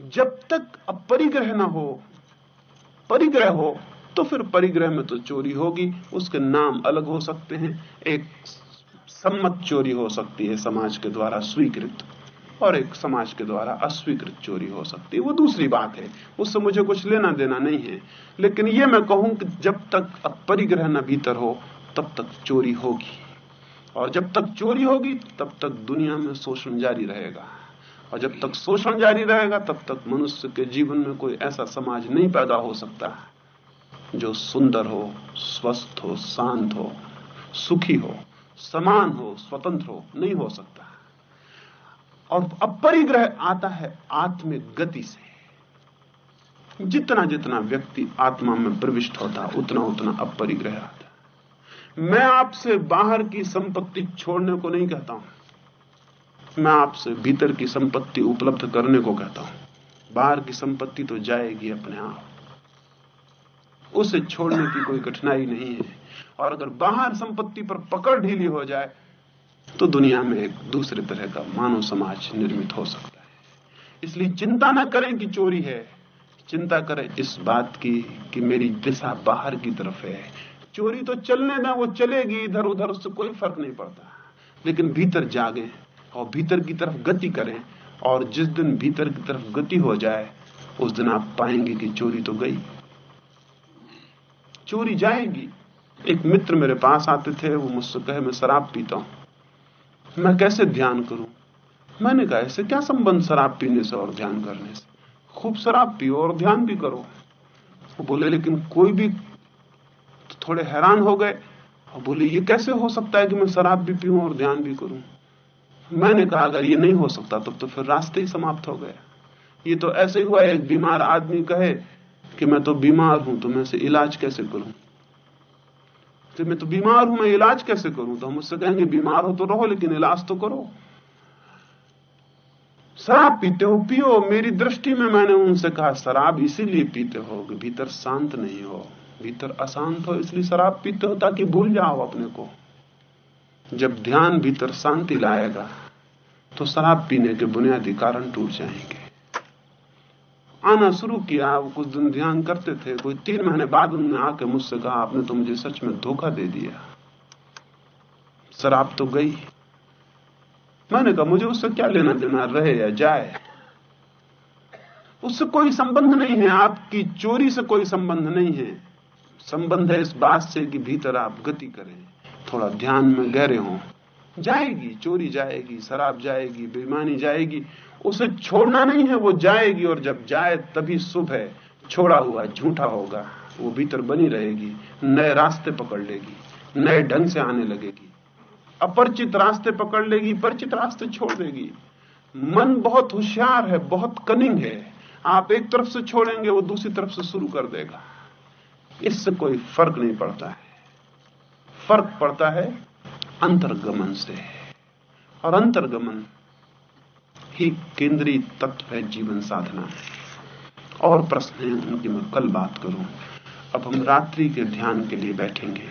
जब तक अब परिग्रह ना हो, परिग्रह हो तो फिर परिग्रह में तो चोरी होगी, उसके नाम अलग हो सकते हैं, एक सम्मत चोरी हो सकती है समाज के द्वारा स्वीकृत, और एक समाज के द्वारा अस्वीकृत चोरी हो सकती है। वो दूसरी बात है, उससे मुझे कुछ लेना देना नहीं है, लेकिन ये मैं कहूँ कि जब तक अपरिग्रह न भीतर हो, तब तक चोरी होगी। और जब तक चोरी होगी, तब तक दुनिया में शोषण जारी रहेगा। और जब तक शोषण जारी रहेगा, तब तक मनुष्य के जीवन में कोई ऐसा समाज नहीं पैदा हो सकता जो सुंदर हो, स्वस्थ हो, शांत हो, सुखी हो, समान हो, स्वतंत्र हो, नहीं हो सकता और अपरिग्रह आता है आत्मिक गति से। जितना जितना व्यक्ति आत्मा में प्रविष्ट होता उतना उतना अपरिग्रह आता मैं आपसे बाहर की संपत्ति छोड़ने को नहीं कहता हूँ। मैं आपसे भीतर की संपत्ति उपलब्ध करने को कहता हूँ। बाहर की संपत्ति तो जाएगी अपने आप। उसे छोड़ने की कोई कठिनाई नहीं है। और अगर बाहर संपत्ति पर पकड़ ढीली हो जाए तो दुनिया में एक दूसरे तरह का मानव समाज निर्मित हो सकता है। इसलिए चिंता ना करें कि चोरी है। चिंता करें इस बात की कि मेरी दिशा बाहर की तरफ़ है। चोरी तो चलने ना वो चलेगी इधर उधर उससे कोई फ़र्क नहीं पड़ता। लेकिन भीतर जागे। और भीतर की तरफ़ गति करें और जिस दिन भीतर की तरफ़ गति हो जाए, उस दिन आप पाएँगे कि चोरी तो गई। चोरी जाएगी। एक मित्र मेरे पास आते थे, वो मुझसे कहे, मैं शराब पीता हूँ। मैं कैसे ध्यान करूँ? मैंने कहा, ऐसे क्या संबंध शराब पीने से और ध्यान करने से? खूब शराब पियो और ध्यान भी करो। वो बोले, लेकिन कोई भी थोड़े हैरान हो गए और बोले, ये कैसे हो सकता है कि मैं शराब भी पीऊं और ध्यान भी करूँ? मैंने कहा अगर ये नहीं हो सकता तब तो, फिर रास्ते ही समाप्त हो गया ये तो ऐसे ही हुआ एक बीमार आदमी कहे कि मैं तो बीमार हूँ तो मैं इलाज कैसे करूँ? तो मैं तो बीमार हूँ मैं इलाज कैसे करूँ? तो हम उससे कहेंगे बीमार हो तो रहो लेकिन इलाज तो करो। शराब पीते हो पियो। मेरी दृष्टि में मैंने उनसे कहा शराब इसीलिए पीते हो कि भीतर शांत नहीं हो भीतर अशांत हो इसलिए शराब पीते हो ताकि भूल जाओ अपने को। जब ध्यान भीतर शांति लाएगा तो शराब पीने के बुनियादी कारण टूट जाएँगे। आना शुरू किया कुछ दिन ध्यान करते थे, कोई तीन महीने बाद उन्होंने आके मुझसे कहा, आपने तो मुझे सच में धोखा दे दिया। शराब तो गई। मैंने कहा, मुझे उससे क्या लेना देना, रहे या जाए? उससे कोई संबंध नहीं है, आपकी चोरी से कोई संबंध नहीं है। संबंध है इस बात से कि भीतर आप गति करें। थोड़ा ध्यान में गहरे हों। जाएगी, चोरी जाएगी, शराब जाएगी, बेईमानी जाएगी, उसे छोड़ना नहीं है, वो जाएगी और जब जाए तभी शुभ है छोड़ा हुआ, झूठा होगा। वो भीतर बनी रहेगी, नए रास्ते पकड़ लेगी, नए ढंग से आने लगेगी। अपरिचित रास्ते पकड़ लेगी, परिचित रास्ते छोड़ देगी। मन बहुत होशियार है, बहुत कनिंग है। आप एक तरफ़ से छोड़ेंगे, वो दूसरी तरफ़ से शुरू कर देगा। इससे कोई फ़र्क नहीं पड़ता है। फ़र्क पड़ता है अंतर्गमन से। और अंतर्गमन ही केंद्रीय तत्व है जीवन साधना। और प्रश्न है उनकी मैं कल बात करूँ। अब हम रात्रि के ध्यान के लिए बैठेंगे।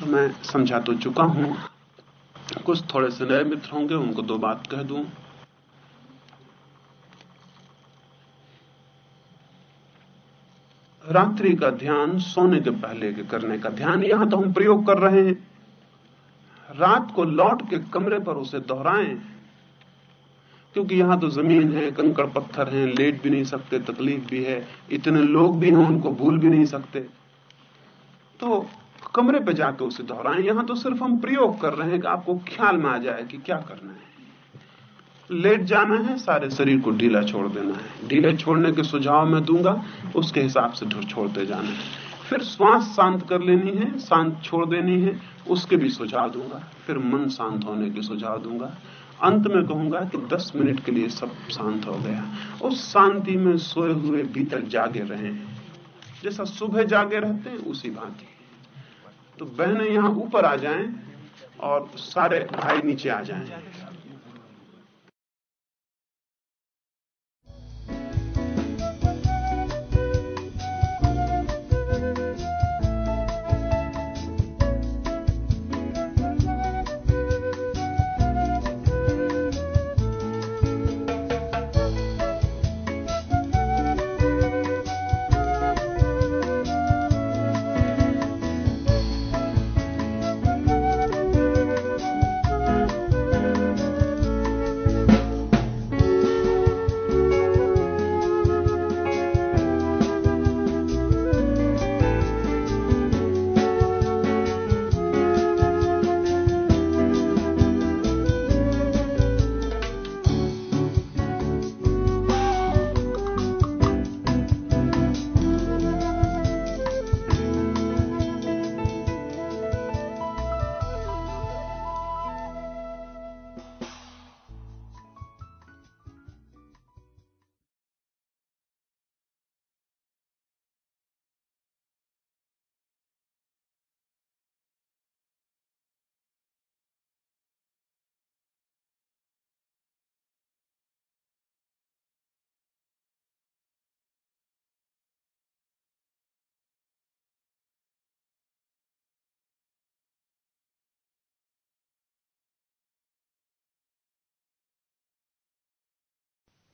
तो मैं समझा तो चुका हूँ। कुछ थोड़े से नए मित्र होंगे, उनको दो बात कह दूँ। रात्रि का ध्यान सोने के पहले के करने का ध्यान, यहाँ तो हम प्रयोग कर रहे हैं। रात को लौट के कमरे पर उसे दोहराएँ, क्योंकि यहाँ तो ज़मीन है, कंकड़ पत्थर हैं, लेट भी नहीं सकते, तकलीफ़ भी है, इतने लोग भी हैं, उनको भूल भी नहीं सकते। तो कमरे पे जाके उसे दोहराएँ। यहाँ तो सिर्फ़ हम प्रयोग कर रहे हैं कि आपको ख्याल में आ जाए कि क्या करना है। लेट जाना है, सारे शरीर को ढीला छोड़ देना है। ढीले छोड़ने के सुझाव मैं दूँगा, उसके हिसाब से छोड़ते जाना है। फिर श्वास शांत कर लेनी है, शांत छोड़ देनी है, उसके भी सुझाव दूँगा। फिर मन शांत होने के सुझाव दूँगा। अंत में कहूँगा कि 10 मिनट के लिए सब शांत हो गया। उस शांति में सोए हुए भीतर जागे रहे जैसा सुबह जागे रहते हैं, उसी भांति। तो बहने यहाँ ऊपर आ जाएँ और सारे भाई नीचे आ जाएँ।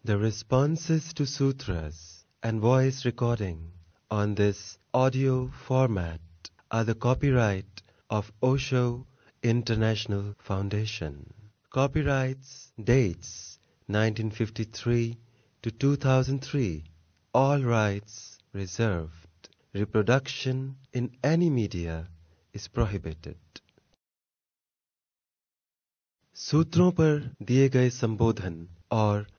The responses to sutras and voice recording on this audio format are the copyright of Osho International Foundation. Copyrights dates 1953 to 2003. All rights reserved. Reproduction in any media is prohibited. सूत्रों पर दिए गए संबोधन और